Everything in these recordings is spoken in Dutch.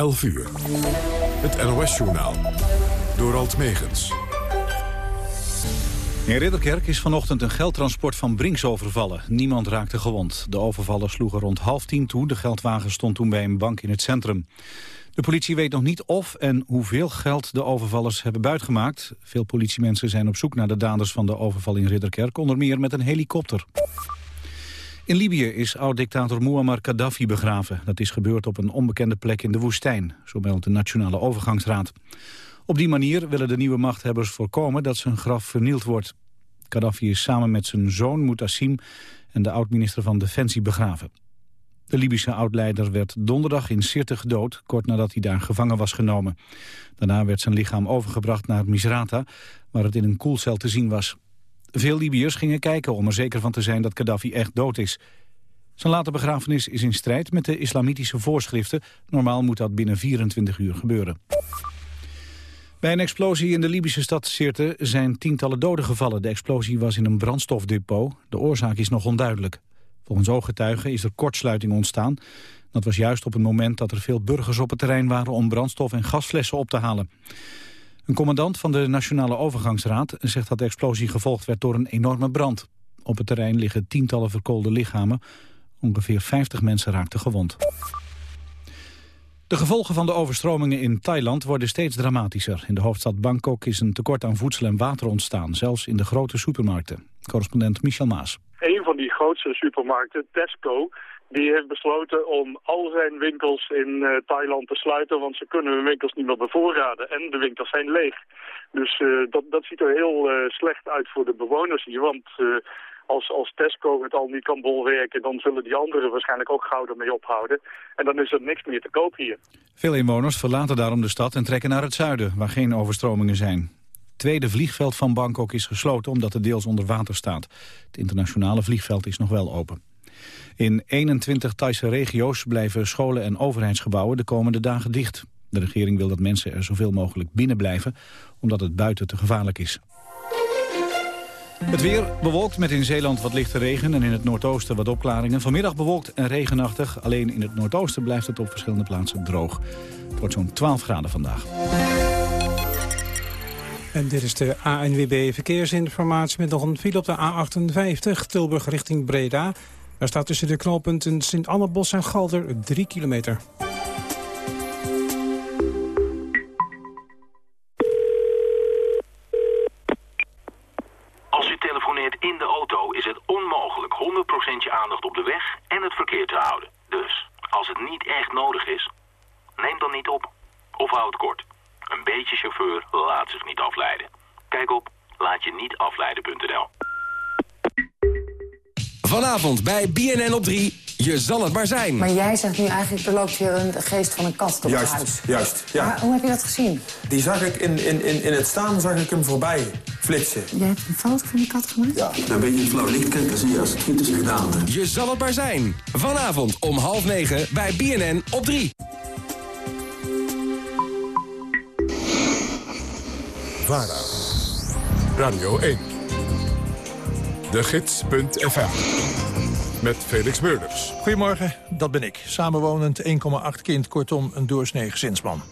11 uur. Het NOS-journaal. Door Alt Megens. In Ridderkerk is vanochtend een geldtransport van Brinks overvallen. Niemand raakte gewond. De overvallers sloegen rond half tien toe. De geldwagen stond toen bij een bank in het centrum. De politie weet nog niet of en hoeveel geld de overvallers hebben buitgemaakt. Veel politiemensen zijn op zoek naar de daders van de overval in Ridderkerk, onder meer met een helikopter. In Libië is oud-dictator Muammar Gaddafi begraven. Dat is gebeurd op een onbekende plek in de woestijn, zo meldt de Nationale Overgangsraad. Op die manier willen de nieuwe machthebbers voorkomen dat zijn graf vernield wordt. Gaddafi is samen met zijn zoon Mutassim en de oud-minister van Defensie begraven. De Libische oud-leider werd donderdag in Sirte gedood, kort nadat hij daar gevangen was genomen. Daarna werd zijn lichaam overgebracht naar Misrata, waar het in een koelcel te zien was. Veel Libiërs gingen kijken om er zeker van te zijn dat Gaddafi echt dood is. Zijn late begrafenis is in strijd met de islamitische voorschriften. Normaal moet dat binnen 24 uur gebeuren. Bij een explosie in de Libische stad Sirte zijn tientallen doden gevallen. De explosie was in een brandstofdepot. De oorzaak is nog onduidelijk. Volgens ooggetuigen is er kortsluiting ontstaan. Dat was juist op het moment dat er veel burgers op het terrein waren... om brandstof en gasflessen op te halen. Een commandant van de Nationale Overgangsraad zegt dat de explosie gevolgd werd door een enorme brand. Op het terrein liggen tientallen verkoolde lichamen. Ongeveer 50 mensen raakten gewond. De gevolgen van de overstromingen in Thailand worden steeds dramatischer. In de hoofdstad Bangkok is een tekort aan voedsel en water ontstaan, zelfs in de grote supermarkten. Correspondent Michel Maas. Een van die grootste supermarkten, Tesco, die heeft besloten om al zijn winkels in uh, Thailand te sluiten, want ze kunnen hun winkels niet meer bevoorraden. En de winkels zijn leeg. Dus uh, dat, dat ziet er heel uh, slecht uit voor de bewoners hier, want als, als Tesco het al niet kan bolwerken, dan zullen die anderen waarschijnlijk ook gauw ermee ophouden. En dan is er niks meer te koop hier. Veel inwoners verlaten daarom de stad en trekken naar het zuiden, waar geen overstromingen zijn. Het tweede vliegveld van Bangkok is gesloten omdat het deels onder water staat. Het internationale vliegveld is nog wel open. In 21 Thaise regio's blijven scholen en overheidsgebouwen de komende dagen dicht. De regering wil dat mensen er zoveel mogelijk binnen blijven, omdat het buiten te gevaarlijk is. Het weer bewolkt met in Zeeland wat lichte regen en in het noordoosten wat opklaringen. Vanmiddag bewolkt en regenachtig. Alleen in het noordoosten blijft het op verschillende plaatsen droog. Het wordt zo'n 12 graden vandaag. En dit is de ANWB Verkeersinformatie met nog een file op de A58 Tilburg richting Breda. Daar staat tussen de knooppunten Sint-Annebos en Galder 3 kilometer. Als u telefoneert in de auto is het onmogelijk 100% je aandacht op de weg en het verkeer te houden. Dus, als het niet echt nodig is, neem dan niet op. Of houd kort. Een beetje chauffeur laat zich niet afleiden. Kijk op laatje-niet-afleiden.nl. Vanavond bij BNN op 3. Je zal het maar zijn. Maar jij zegt nu eigenlijk, er loopt hier een geest van een kat door juist, het huis. Juist, ja. Maar hoe heb je dat gezien? Die zag ik in, in, in, in het staan, zag ik hem voorbij flitsen. Jij hebt een foto van die kat gemaakt? Ja, dan ben je in het flauw licht kijken, zie je als het goed is gedaan. Je zal het maar zijn. Vanavond om half negen bij BNN op 3. VARA. Radio 1. De Gids.fm. Met Felix Meurders. Goedemorgen, dat ben ik. Samenwonend 1,8 kind, kortom een doorsnee gezinsman.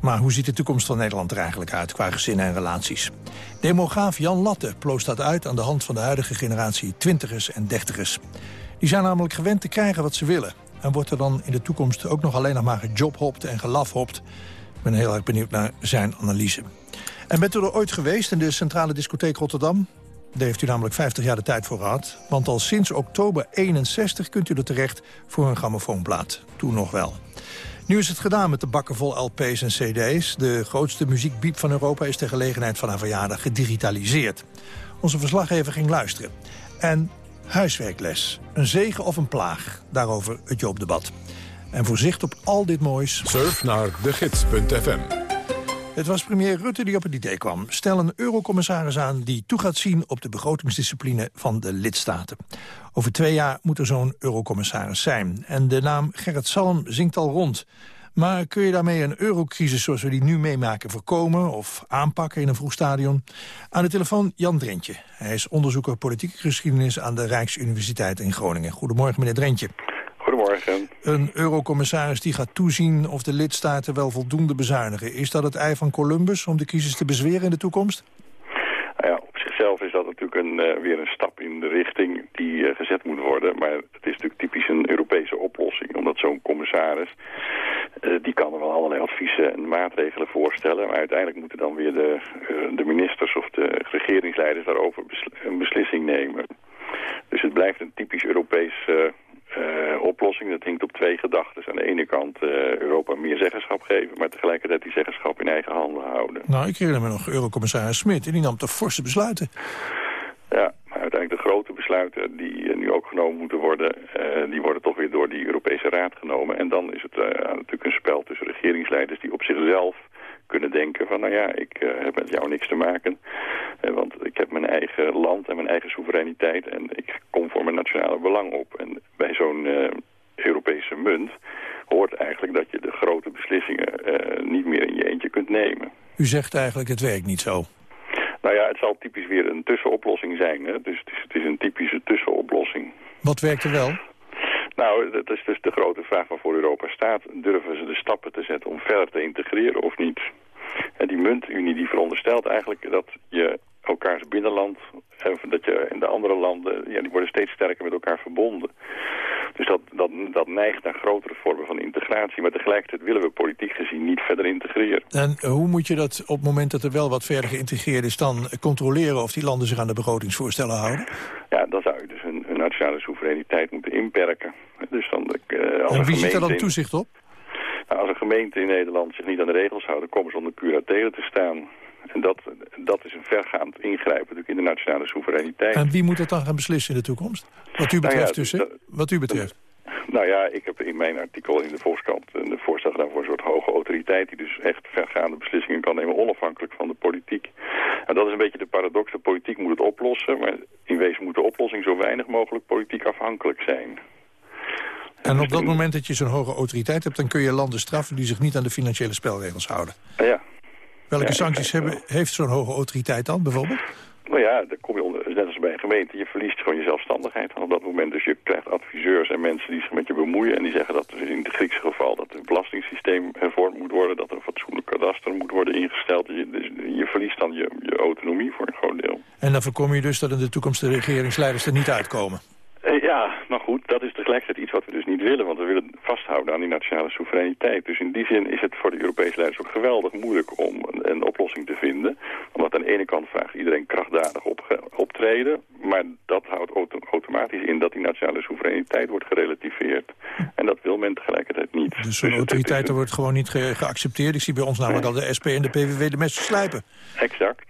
Maar hoe ziet de toekomst van Nederland er eigenlijk uit qua gezinnen en relaties? Demograaf Jan Latte ploost dat uit aan de hand van de huidige generatie twintigers en dertigers. Die zijn namelijk gewend te krijgen wat ze willen. En wordt er dan in de toekomst ook nog alleen nog maar gejobhopt en gelafhopt? Ik ben heel erg benieuwd naar zijn analyse. En bent u er ooit geweest in de Centrale Discotheek Rotterdam? Daar heeft u namelijk 50 jaar de tijd voor gehad. Want al sinds oktober 61 kunt u er terecht voor een grammofoonplaat. Toen nog wel. Nu is het gedaan met de bakken vol LP's en cd's. De grootste muziekbiep van Europa is ter gelegenheid van haar verjaardag gedigitaliseerd. Onze verslaggever ging luisteren. En huiswerkles. Een zegen of een plaag. Daarover het Joopdebat. En voor zicht op al dit moois... Surf naar degids.fm. Het was premier Rutte die op het idee kwam. Stel een eurocommissaris aan die toe gaat zien op de begrotingsdiscipline van de lidstaten. Over twee jaar moet er zo'n eurocommissaris zijn. En de naam Gerrit Salm zingt al rond. Maar kun je daarmee een eurocrisis zoals we die nu meemaken voorkomen of aanpakken in een vroeg stadion? Aan de telefoon Jan Drentje. Hij is onderzoeker politieke geschiedenis aan de Rijksuniversiteit in Groningen. Goedemorgen meneer Drentje. Goedemorgen. Een eurocommissaris die gaat toezien of de lidstaten wel voldoende bezuinigen. Is dat het ei van Columbus om de crisis te bezweren in de toekomst? Nou ja, op zichzelf is dat natuurlijk een, uh, weer een stap in de richting die uh, gezet moet worden. Maar het is natuurlijk typisch een Europese oplossing. Omdat zo'n commissaris, uh, die kan er wel allerlei adviezen en maatregelen voorstellen. Maar uiteindelijk moeten dan weer de, de ministers of de regeringsleiders daarover besl een beslissing nemen. Dus het blijft een typisch Europees uh, oplossing. Dat hinkt op twee gedachten. Aan de ene kant uh, Europa meer zeggenschap geven... maar tegelijkertijd die zeggenschap in eigen handen houden. Nou, ik herinner me nog Eurocommissaris Smit... en die nam toch forse besluiten. Ja, maar uiteindelijk de grote besluiten die uh, nu ook genomen moeten worden... die worden toch weer door die Europese Raad genomen. En dan is het natuurlijk een spel tussen regeringsleiders... die op zichzelf kunnen denken van, nou ja, ik uh, heb met jou niks te maken. Uh, want ik heb mijn eigen land en mijn eigen soevereiniteit en ik kom voor mijn nationale belang op. En bij zo'n uh, Europese munt hoort eigenlijk dat je de grote beslissingen niet meer in je eentje kunt nemen. U zegt eigenlijk, het werkt niet zo. Nou ja, het zal typisch weer een tussenoplossing zijn. Hè? Dus het is, het is een typische tussenoplossing. Wat werkt er wel? Nou, dat is dus de grote vraag waarvoor Europa staat. Durven ze de stappen te zetten om verder te integreren of niet? En die muntunie die veronderstelt eigenlijk dat je elkaars binnenland... dat je in de andere landen, ja, die worden steeds sterker met elkaar verbonden. Dus dat, dat, dat neigt naar grotere vormen van integratie. Maar tegelijkertijd willen we politiek gezien niet verder integreren. En hoe moet je dat op het moment dat er wel wat verder geïntegreerd is... dan controleren of die landen zich aan de begrotingsvoorstellen houden? Ja, dan zou je dus hun nationale soevereiniteit moeten inperken. Dus dan, uh, als en wie zit er dan toezicht op? Nou, als een gemeente in Nederland zich niet aan de regels houdt... dan komen ze onder curatele te staan. En dat, dat is een vergaand ingrijpen natuurlijk in de nationale soevereiniteit. En wie moet dat dan gaan beslissen in de toekomst? Wat u betreft nou ja, dus, hè? Wat u betreft. Nou ja, ik heb in mijn artikel in de Volkskrant een voorstel gedaan voor een soort hoge autoriteit... die dus echt vergaande beslissingen kan nemen, onafhankelijk van de politiek. En dat is een beetje de paradox. De politiek moet het oplossen, maar in wezen moet de oplossing zo weinig mogelijk politiek afhankelijk zijn. En op dat moment dat je zo'n hoge autoriteit hebt... dan kun je landen straffen die zich niet aan de financiële spelregels houden. Ja. Welke ja, sancties hebben, heeft zo'n hoge autoriteit dan, bijvoorbeeld? Nou ja, dan kom je onder, net als bij een gemeente. Je verliest gewoon je zelfstandigheid op dat moment. Dus je krijgt adviseurs en mensen die zich met je bemoeien. En die zeggen dat in het Griekse geval dat het belastingssysteem hervormd moet worden. Dat er een fatsoenlijk kadaster moet worden ingesteld. Je, dus je verliest dan je, je autonomie voor een groot deel. En dan voorkom je dus dat in de toekomst de regeringsleiders er niet uitkomen? Ja, nou goed, dat is tegelijkertijd iets wat we dus niet willen. Want we willen vasthouden aan die nationale soevereiniteit. Dus in die zin is het voor de Europese leiders ook geweldig moeilijk om een, een oplossing te vinden. Omdat aan de ene kant vraagt iedereen krachtdadig op, optreden. Maar dat houdt auto, automatisch in dat die nationale soevereiniteit wordt gerelativeerd. En dat wil men tegelijkertijd niet. Dus zo'n autoriteit wordt gewoon niet ge geaccepteerd. Ik zie bij ons namelijk al de SP en de PVV de messen slijpen. Exact.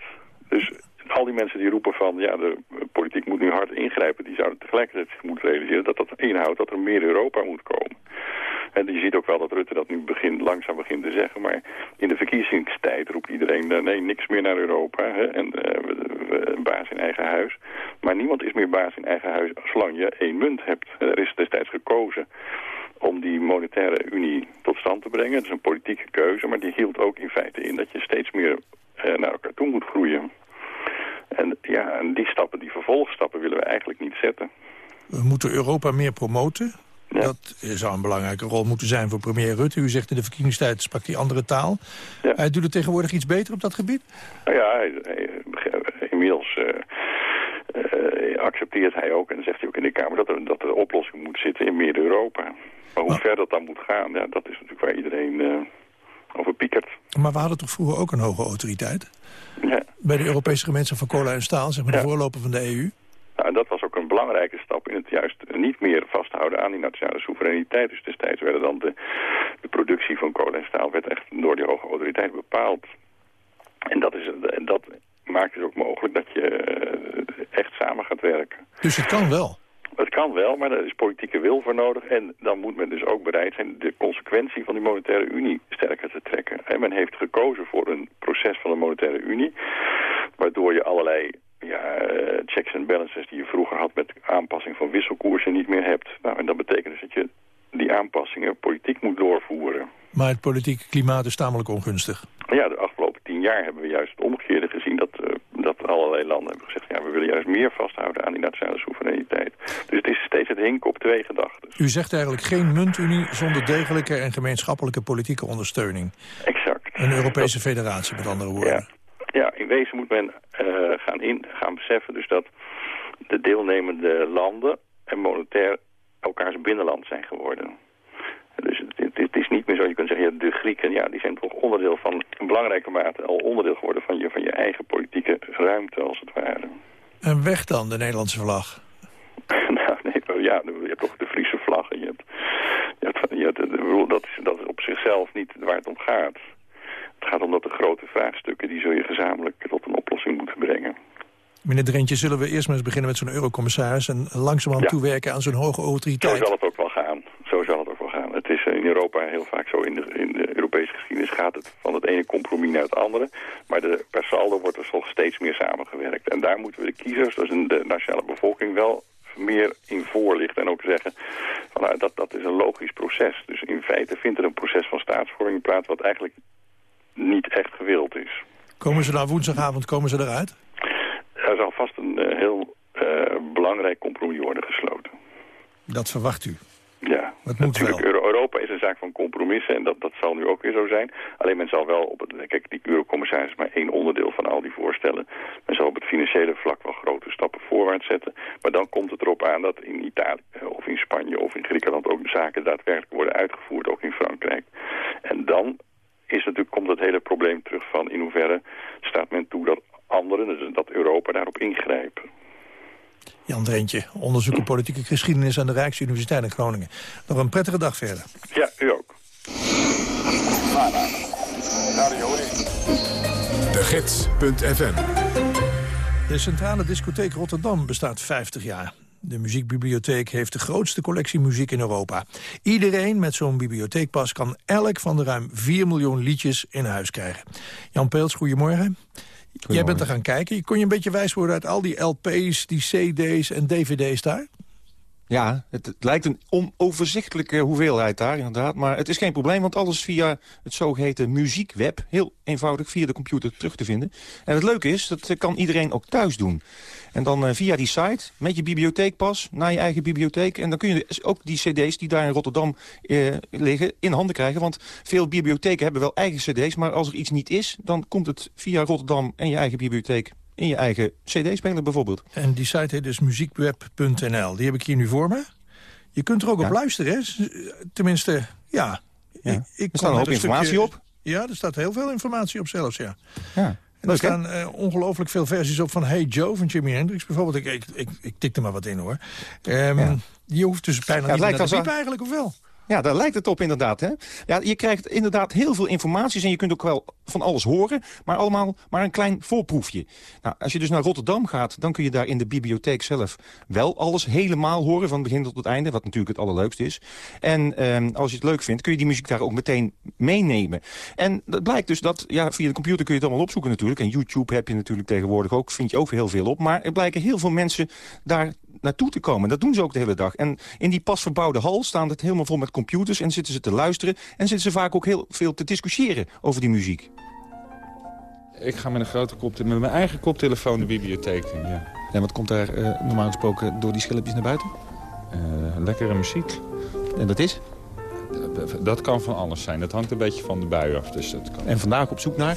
Dus al die mensen die roepen van... ja, de politiek moet nu hard ingrijpen... die zouden tegelijkertijd zich moeten realiseren... dat dat inhoudt dat er meer Europa moet komen. En je ziet ook wel dat Rutte dat nu begint, langzaam begint te zeggen. Maar in de verkiezingstijd roept iedereen... Uh, nee, niks meer naar Europa. Hè, en uh, we, we, baas in eigen huis. Maar niemand is meer baas in eigen huis... zolang je één munt hebt. Er is destijds gekozen om die monetaire unie tot stand te brengen. Dat is een politieke keuze, maar die hield ook in feite in... dat je steeds meer uh, naar elkaar toe moet groeien. En ja, en die stappen, die vervolgstappen willen we eigenlijk niet zetten. We moeten Europa meer promoten. Dat zou een belangrijke rol moeten zijn voor premier Rutte. U zegt in de verkiezingstijd sprak hij andere taal. Ja. Hij doet het tegenwoordig iets beter op dat gebied? Nou ja, hij, hij, inmiddels uh, uh, accepteert hij ook en zegt hij ook in de Kamer... dat, er, dat de oplossing moet zitten in meer Europa. Maar hoe ver dat dan moet gaan, ja, dat is natuurlijk waar iedereen uh, over piekert. Maar we hadden toch vroeger ook een hoge autoriteit? Ja. Bij de Europese gemeenschap van kolen en staal, zeg maar de voorloper van de EU. Nou, dat was ook een belangrijke stap in het juist niet meer vasthouden aan die nationale soevereiniteit. Dus destijds werden dan de, de productie van kolen en staal werd echt door die hoge autoriteit bepaald. En dat, is, dat maakt het ook mogelijk dat je echt samen gaat werken. Dus het kan wel? Het kan wel, maar daar is politieke wil voor nodig. En dan moet men dus ook bereid zijn de consequentie van die monetaire unie sterker te trekken. En men heeft gekozen voor een proces van de monetaire unie, waardoor je allerlei ja, checks en balances die je vroeger had met aanpassing van wisselkoersen niet meer hebt. Nou, en dat betekent dus dat je die aanpassingen politiek moet doorvoeren. Maar het politieke klimaat is tamelijk ongunstig. Ja, de afgelopen tien jaar hebben we juist het omgekeerde gezien. Dat, uh, dat allerlei landen hebben gezegd, we willen juist meer vasthouden aan die nationale soevereiniteit. Dus het is steeds het hinken op twee gedachten. U zegt eigenlijk geen muntunie zonder degelijke en gemeenschappelijke politieke ondersteuning. Exact. Een Europese federatie, met andere woorden. Ja, ja in wezen moet men uh, gaan, in, gaan beseffen dus dat de deelnemende landen en monetair elkaars binnenland zijn geworden. Dus het, het, is niet meer zo, je kunt zeggen, ja, de Grieken ja, die zijn toch onderdeel van, in belangrijke mate al onderdeel geworden van je, van je eigen politieke ruimte als het ware. En weg dan, de Nederlandse vlag? nou, nee, ja, je hebt toch de Friese vlag. En je hebt, je hebt, je hebt, dat, is, dat is op zichzelf niet waar het om gaat. Het gaat om dat de grote vraagstukken, die zul je gezamenlijk tot een oplossing moeten brengen. Meneer Drentje, zullen we eerst maar eens beginnen met zo'n eurocommissaris... en langzamerhand ja. toewerken aan zo'n hoge autoriteit? Zo zal het ook wel gaan. Zo zal het ook wel gaan. Het is in Europa heel vaak zo. In de, in de geschiedenis gaat het van het ene compromis naar het andere. Maar de, per saldo wordt er toch steeds meer samengewerkt. En daar moeten we de kiezers, dus de nationale bevolking, wel meer in voorlichten. En ook zeggen, van, nou, dat, dat is een logisch proces. Dus in feite vindt er een proces van staatsvorming plaats... wat eigenlijk niet echt gewild is. Komen ze dan woensdagavond komen ze eruit? Er zal vast een uh, heel uh, belangrijk compromis worden gesloten. Dat verwacht u? Ja, moet natuurlijk. Wel. Europa is een zaak van compromissen en dat, dat zal nu ook weer zo zijn. Alleen men zal wel op het, kijk, die eurocommissaris is maar één onderdeel van al die voorstellen. Men zal op het financiële vlak wel grote stappen voorwaarts zetten. Maar dan komt het erop aan dat in Italië of in Spanje of in Griekenland ook de zaken daadwerkelijk worden uitgevoerd, ook in Frankrijk. En dan is natuurlijk, komt het hele probleem terug van in hoeverre staat men toe dat anderen, dus dat Europa daarop ingrijpen. Jan Dreentje, onderzoeker politieke geschiedenis aan de Rijksuniversiteit in Groningen. Nog een prettige dag verder. Ja, u ook. De Gids.fm De Centrale Discotheek Rotterdam bestaat 50 jaar. De muziekbibliotheek heeft de grootste collectie muziek in Europa. Iedereen met zo'n bibliotheekpas kan elk van de ruim 4 miljoen liedjes in huis krijgen. Jan Peels, goedemorgen. Jij bent er gaan kijken. Kon je een beetje wijs worden uit al die LP's, die CD's en DVD's daar? Ja, het, het, lijkt een onoverzichtelijke hoeveelheid daar inderdaad. Maar het is geen probleem, want alles via het zogeheten muziekweb... heel eenvoudig via de computer terug te vinden. En het leuke is, dat kan iedereen ook thuis doen. En dan uh, via die site, met je bibliotheekpas, naar je eigen bibliotheek. En dan kun je ook die cd's die daar in Rotterdam uh, liggen in handen krijgen. Want veel bibliotheken hebben wel eigen cd's. Maar als er iets niet is, dan komt het via Rotterdam en je eigen bibliotheek in je eigen cd-speler bijvoorbeeld. En die site heet dus muziekweb.nl. Die heb ik hier nu voor me. Je kunt er ook ja. op luisteren, hè? Tenminste, ja. ja. Ik, ik er staat een hoop informatie stukje... op. Ja, er staat heel veel informatie op zelfs, ja. Ja. En er staan uh, ongelooflijk veel versies op van Hey Joe van Jimi Hendrix bijvoorbeeld. Ik, ik, ik, ik tik er maar wat in hoor. Um, ja. Je hoeft dus bijna ja, niet naar de eigenlijk, of wel? Ja, daar lijkt het op inderdaad. Hè? Ja, je krijgt inderdaad heel veel informatie en je kunt ook wel van alles horen, maar allemaal maar een klein voorproefje. Nou, als je dus naar Rotterdam gaat, dan kun je daar in de bibliotheek zelf wel alles helemaal horen, van begin tot het einde, wat natuurlijk het allerleukste is. En eh, als je het leuk vindt, kun je die muziek daar ook meteen meenemen. En dat blijkt dus dat, ja, via de computer kun je het allemaal opzoeken natuurlijk, en YouTube heb je natuurlijk tegenwoordig ook, vind je ook heel veel op, maar er blijken heel veel mensen daar naartoe te komen. Dat doen ze ook de hele dag. En in die pas verbouwde hal staan het helemaal vol met computers... en zitten ze te luisteren en zitten ze vaak ook heel veel te discussiëren over die muziek. Ik ga met een grote koptelefoon, met mijn eigen koptelefoon de bibliotheek in, ja. En wat komt daar uh, normaal gesproken door die schilpjes naar buiten? Uh, lekkere muziek. En dat is? Dat kan van alles zijn. Dat hangt een beetje van de bui af. Dus dat kan... En vandaag op zoek naar?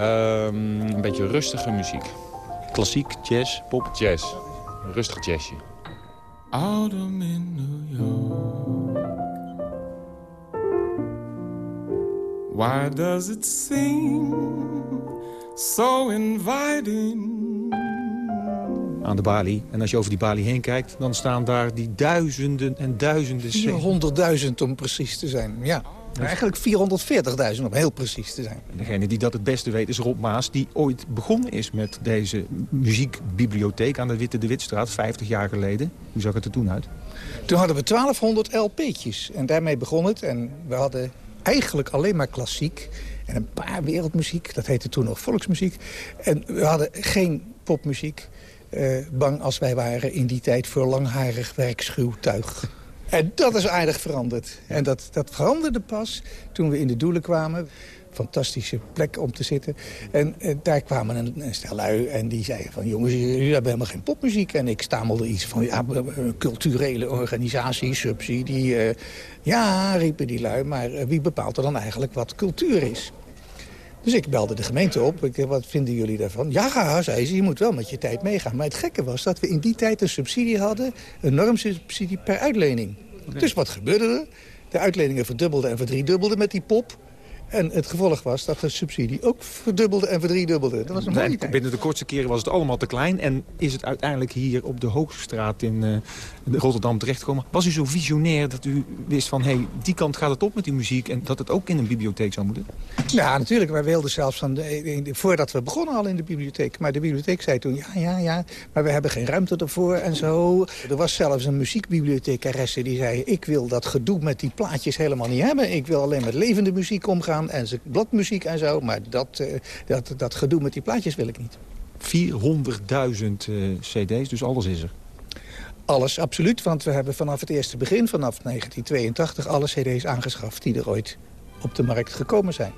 Um, een beetje rustige muziek. Klassiek, jazz, pop? Jazz. Rustig jazzje. Autumn in New York. Why does it seem so inviting? Aan de balie. En als je over die balie heen kijkt, dan staan daar die duizenden en duizenden... 400.000 om precies te zijn, ja. Maar eigenlijk 440.000 om heel precies te zijn. Degene die dat het beste weet is Rob Maas... die ooit begonnen is met deze muziekbibliotheek aan de Witte de Witstraat... 50 jaar geleden. Hoe zag het er toen uit? Toen hadden we 1200 LP'tjes. En daarmee begon het. En we hadden eigenlijk alleen maar klassiek. En een paar wereldmuziek. Dat heette toen nog volksmuziek. En we hadden geen popmuziek. Uh, bang als wij waren in die tijd voor langharig werkschuwtuig. En dat is aardig veranderd. En dat, dat veranderde pas toen we in de doelen kwamen fantastische plek om te zitten. En daar kwamen een, een stel lui en die zeiden van... jongens, jullie hebben helemaal geen popmuziek. En ik stamelde iets van ja, culturele organisatie, subsidie. eh, ja, riepen die lui, maar eh, wie bepaalt er dan eigenlijk wat cultuur is? Dus ik belde de gemeente op. Ik, eh, wat vinden jullie daarvan? Ja, zei ze, je moet wel met je tijd meegaan. Maar het gekke was dat we in die tijd een subsidie hadden. Een normsubsidie per uitlening. Dus wat gebeurde er? De uitleningen verdubbelden en verdriedubbelden met die pop. En het gevolg was dat de subsidie ook verdubbelde en verdriedubbelde. Dat was een mooie Nee, tijd. binnen de kortste keren was het allemaal te klein. En is het uiteindelijk hier op de Hoogstraat in eh, Rotterdam terechtgekomen. Was u zo visionair dat u wist van... hé, hey, die kant gaat het op met die muziek... en dat het ook in een bibliotheek zou moeten? Ja, natuurlijk. Wij wilden zelfs van de, de- voordat we begonnen al in de bibliotheek. Maar de bibliotheek zei toen, ja, ja, ja, maar we hebben geen ruimte ervoor en zo. Er was zelfs een muziekbibliothecaresse die zei... ik wil dat gedoe met die plaatjes helemaal niet hebben. Ik wil alleen met levende muziek omgaan en ze- bladmuziek en zo. Maar dat, eh, dat, dat gedoe met die plaatjes wil ik niet. 400.000 eh, cd's, dus alles is er. Alles, absoluut. Want we hebben vanaf het eerste begin, vanaf 1982... alle cd's aangeschaft die er ooit op de markt gekomen zijn.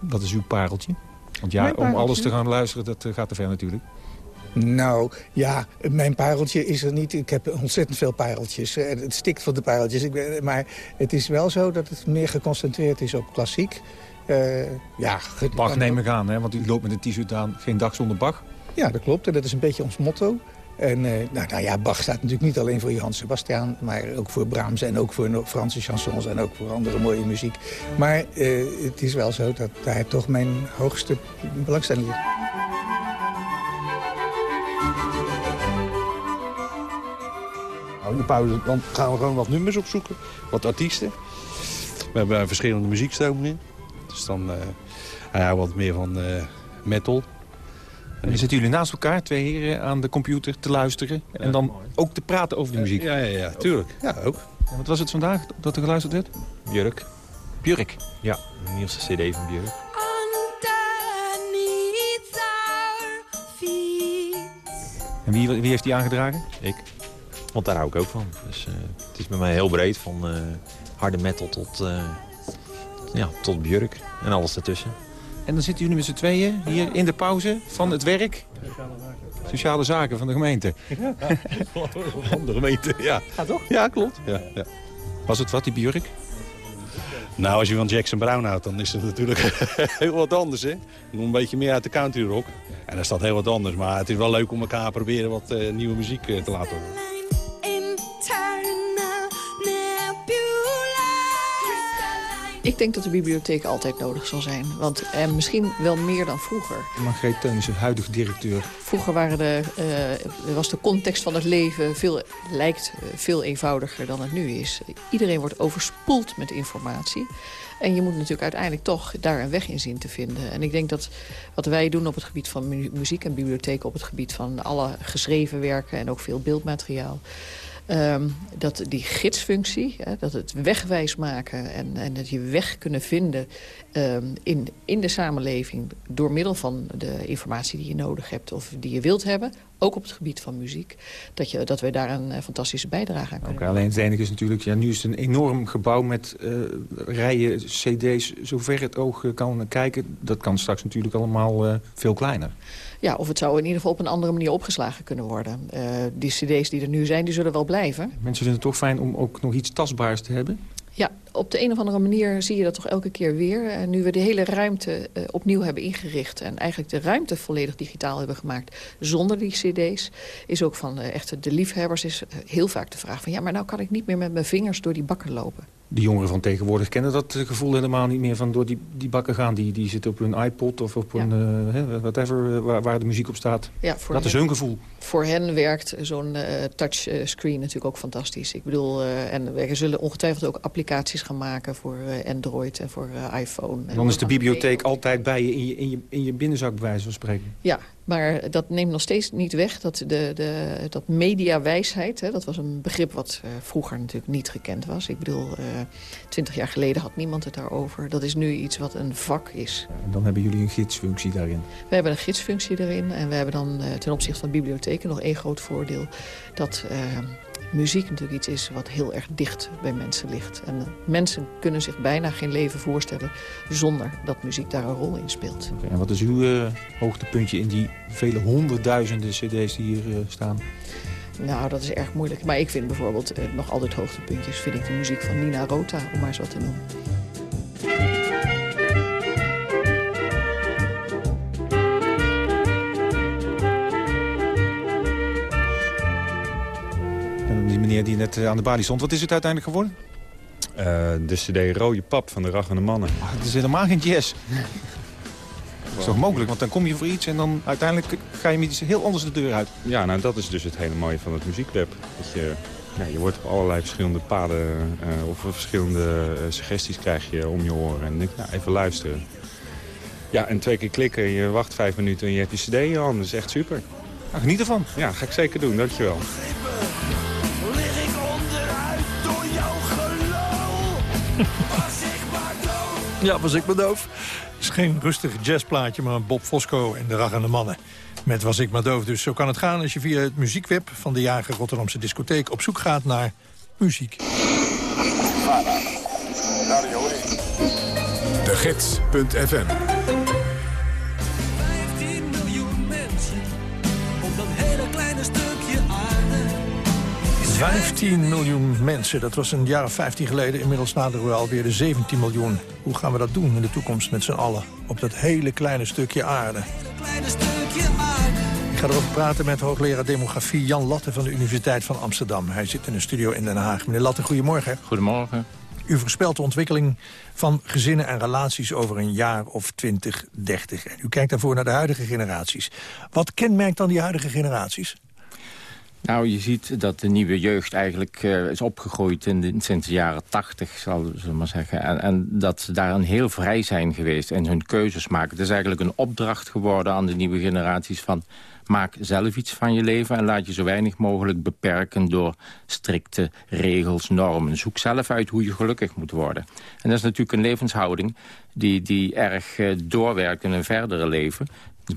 Wat is uw pareltje? Want ja, om alles te gaan luisteren, dat eh, gaat te ver natuurlijk. Nou, ja, mijn pareltje is er niet. Ik heb ontzettend veel pareltjes. Eh, Het stikt van de pareltjes. Ik ben, maar het is wel zo dat het meer geconcentreerd is op klassiek. Eh, ja, Bach neem ik aan, hè? want u loopt met een t-shirt aan. Geen dag zonder Bach. Ja, dat klopt. En dat is een beetje ons motto. En eh, nou, nou ja, Bach staat natuurlijk niet alleen voor Johann Sebastian... maar ook voor Brahms en ook voor Franse chansons... en ook voor andere mooie muziek. Maar eh, het is wel zo dat daar toch mijn hoogste belangstelling ligt. Nou, in de pauze dan gaan we gewoon wat nummers opzoeken. Wat artiesten. We hebben verschillende muziekstromingen. Dus dan uh, ja, wat meer van uh, metal. En dan zitten jullie naast elkaar, twee heren, aan de computer te luisteren. En dan ook te praten over de muziek. Ja, ja, ja, tuurlijk. Ja, ook. En wat was het vandaag dat er geluisterd werd? Björk. Björk? Ja, de nieuwste cd van Björk. En wie, wie heeft die aangedragen? Ik. Want daar hou ik ook van. Dus uh, het is bij mij heel breed. Van uh, harde metal tot, uh, ja, tot Björk. En alles ertussen. En dan zitten jullie met z'n tweeën hier in de pauze van het werk. Sociale zaken van de gemeente. Ja, van de gemeente, ja. Ja, toch? Ja, klopt. Ja, ja. Was het wat, die Björk? Nou, als je van Jackson Brown houdt, dan is het natuurlijk heel wat anders, hè. Een beetje meer uit de country rock. En dat is dat heel wat anders. Maar het is wel leuk om elkaar proberen wat uh, nieuwe muziek uh, te laten horen. Ik denk dat de bibliotheek altijd nodig zal zijn. Want eh, misschien wel meer dan vroeger. Margreet Teunissen, huidige directeur. Vroeger waren de, uh, was de context van het leven veel, lijkt uh, veel eenvoudiger dan het nu is. Iedereen wordt overspoeld met informatie. En je moet natuurlijk uiteindelijk toch daar een weg in zien te vinden. En ik denk dat wat wij doen op het gebied van mu muziek en bibliotheek... op het gebied van alle geschreven werken en ook veel beeldmateriaal... Um, dat die gidsfunctie, hè, dat het wegwijs maken en, en dat je weg kunnen vinden um, in, in de samenleving... door middel van de informatie die je nodig hebt of die je wilt hebben... ook op het gebied van muziek, dat, je, dat wij daar een uh, fantastische bijdrage aan kunnen okay, Alleen het enige is natuurlijk, ja, nu is het een enorm gebouw met uh, rijen cd's... zover het oog kan kijken, dat kan straks natuurlijk allemaal uh, veel kleiner. Ja, of het zou in ieder geval op een andere manier opgeslagen kunnen worden. Uh, die cd's die er nu zijn, die zullen wel blijven. Mensen vinden het toch fijn om ook nog iets tastbaars te hebben? Ja, op de een of andere manier zie je dat toch elke keer weer. Uh, nu we de hele ruimte uh, opnieuw hebben ingericht... en eigenlijk de ruimte volledig digitaal hebben gemaakt zonder die cd's... is ook van uh, echt de liefhebbers is heel vaak de vraag van... ja, maar nou kan ik niet meer met mijn vingers door die bakken lopen. De jongeren van tegenwoordig kennen dat gevoel helemaal niet meer van door die, die bakken gaan. Die, die zitten op hun iPod of op ja. een uh, whatever waar, waar de muziek op staat. Ja, voor dat is hun gevoel. Voor hen werkt zo'n touchscreen natuurlijk ook fantastisch. Ik bedoel, en we zullen ongetwijfeld ook applicaties gaan maken voor uh, Android en voor iPhone. En dan is de bibliotheek altijd bij je in, je in je in je binnenzak bij wijze van spreken. Ja, maar dat neemt nog steeds niet weg dat, de, de, dat mediawijsheid... Hè, dat was een begrip wat uh, vroeger natuurlijk niet gekend was. Ik bedoel, twintig uh, jaar geleden had niemand het daarover. Dat is nu iets wat een vak is. En dan hebben jullie een gidsfunctie daarin? We hebben een gidsfunctie erin. En we hebben dan uh, ten opzichte van bibliotheken nog één groot voordeel. Dat muziek natuurlijk iets is wat heel erg dicht bij mensen ligt. En mensen kunnen zich bijna geen leven voorstellen zonder dat muziek daar een rol in speelt. En wat is uw hoogtepuntje in die vele honderdduizenden cd's die hier staan? Nou, dat is erg moeilijk. Maar ik vind bijvoorbeeld eh, nog altijd hoogtepuntjes... vind ik de muziek van Nina Rota, om maar eens wat te noemen. Die meneer die net aan de balie stond, wat is het uiteindelijk geworden? de cd Rode Pap van de Raggende Mannen. Ah, het is helemaal geen jazz. Dat is toch mogelijk, want dan kom je voor iets en dan uiteindelijk ga je met iets heel anders de deur uit. Ja, nou dat is dus het hele mooie van het muziekweb. Dat je, ja, je wordt op allerlei verschillende paden uh, of verschillende suggesties krijg je om je oren. En denk nou, even luisteren. Ja, en twee keer klikken, je wacht vijf minuten en je hebt je cd in je hand. Dat is echt super. Nou, geniet ervan. Ja, ga ik zeker doen, dankjewel. Ja, was ik maar doof. Het is geen rustig jazzplaatje, maar Bob Fosco en de Raggende Mannen. Met Was ik maar doof. Dus zo kan het gaan als je via het muziekweb van de Jager Rotterdamse discotheek... op zoek gaat naar muziek. De Gids.fm 15 miljoen mensen, dat was een jaar of 15 geleden. Inmiddels naderen we alweer de 17 miljoen. Hoe gaan we dat doen in de toekomst met z'n allen? Op dat hele kleine stukje aarde. Kleine stukje aarde. Ik ga erover praten met hoogleraar demografie Jan Latte van de Universiteit van Amsterdam. Hij zit in een studio in Den Haag. Meneer Latte, goedemorgen. Goedemorgen. U voorspelt de ontwikkeling van gezinnen en relaties over een jaar of 20, 30. En u kijkt daarvoor naar de huidige generaties. Wat kenmerkt dan die huidige generaties? Nou, je ziet dat de nieuwe jeugd eigenlijk uh, is opgegroeid in de, sinds de jaren tachtig, zal ik maar zeggen. En, en, dat ze daarin heel vrij zijn geweest in hun keuzes maken. Het is eigenlijk een opdracht geworden aan de nieuwe generaties van... maak zelf iets van je leven en laat je zo weinig mogelijk beperken... door strikte regels, normen. Zoek zelf uit hoe je gelukkig moet worden. En dat is natuurlijk een levenshouding die, die erg uh, doorwerkt in een verdere leven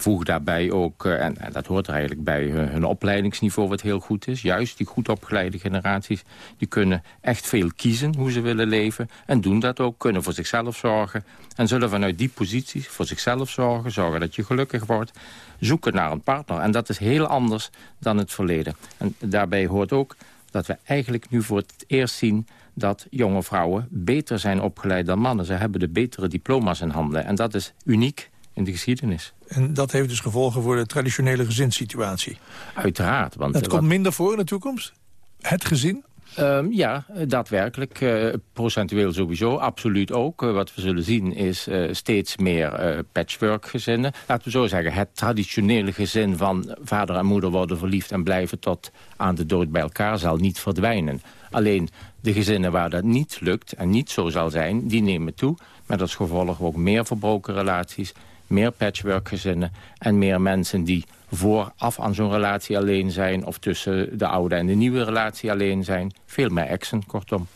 voeg daarbij ook, uh, en, dat hoort er eigenlijk bij, uh, hun opleidingsniveau wat heel goed is. Juist die goed opgeleide generaties, die kunnen echt veel kiezen hoe ze willen leven. En doen dat ook, kunnen voor zichzelf zorgen. En zullen vanuit die posities voor zichzelf zorgen, zorgen dat je gelukkig wordt. Zoeken naar een partner. En dat is heel anders dan het verleden. En daarbij hoort ook dat we eigenlijk nu voor het eerst zien dat jonge vrouwen beter zijn opgeleid dan mannen. Ze hebben de betere diploma's in handen. En dat is uniek in de geschiedenis. En dat heeft dus gevolgen voor de traditionele gezinssituatie? Uiteraard. Want het komt wat... minder voor in de toekomst? Het gezin? Um, ja, daadwerkelijk. Uh, procentueel sowieso, absoluut ook. Uh, wat we zullen zien is uh, steeds meer patchwork-gezinnen. Laten we zo zeggen, het traditionele gezin van vader en moeder worden verliefd... en blijven tot aan de dood bij elkaar zal niet verdwijnen. Alleen de gezinnen waar dat niet lukt en niet zo zal zijn, die nemen toe. Met als gevolg ook meer verbroken relaties, meer patchwork-gezinnen... en meer mensen die vooraf aan zo'n relatie alleen zijn... of tussen de oude en de nieuwe relatie alleen zijn. Veel meer exen, kortom.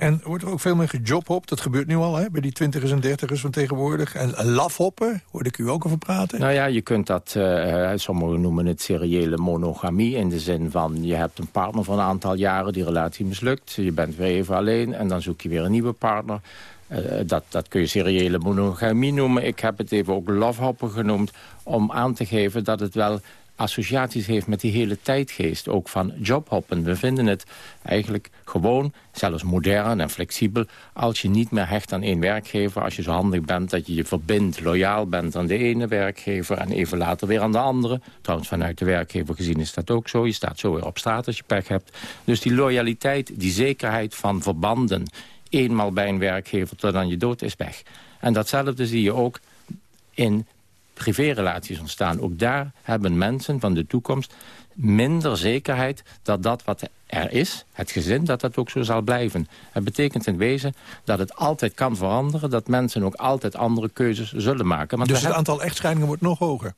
En wordt er ook veel meer gejobhopt? Dat gebeurt nu al, hè? bij die twintigers en dertigers van tegenwoordig. En lafhoppen, hoorde ik u ook over praten? Nou ja, je kunt dat, uh, sommigen noemen het seriële monogamie... in de zin van, je hebt een partner van een aantal jaren... die relatie mislukt, je bent weer even alleen... en dan zoek je weer een nieuwe partner... Uh, dat, dat kun je seriële monogamie noemen. Ik heb het even ook lovehoppen genoemd... om aan te geven dat het wel associaties heeft met die hele tijdgeest. Ook van jobhoppen. We vinden het eigenlijk gewoon, zelfs modern en flexibel... als je niet meer hecht aan één werkgever. Als je zo handig bent dat je je verbindt, loyaal bent aan de ene werkgever... en even later weer aan de andere. Trouwens, vanuit de werkgever gezien is dat ook zo. Je staat zo weer op straat als je pech hebt. Dus die loyaliteit, die zekerheid van verbanden eenmaal bij een werkgever tot aan je dood is weg. En datzelfde zie je ook in privérelaties ontstaan. Ook daar hebben mensen van de toekomst minder zekerheid dat dat wat er is, het gezin, dat dat ook zo zal blijven. Het betekent in wezen dat het altijd kan veranderen... dat mensen ook altijd andere keuzes zullen maken. Want dus het aantal echtscheidingen wordt nog hoger?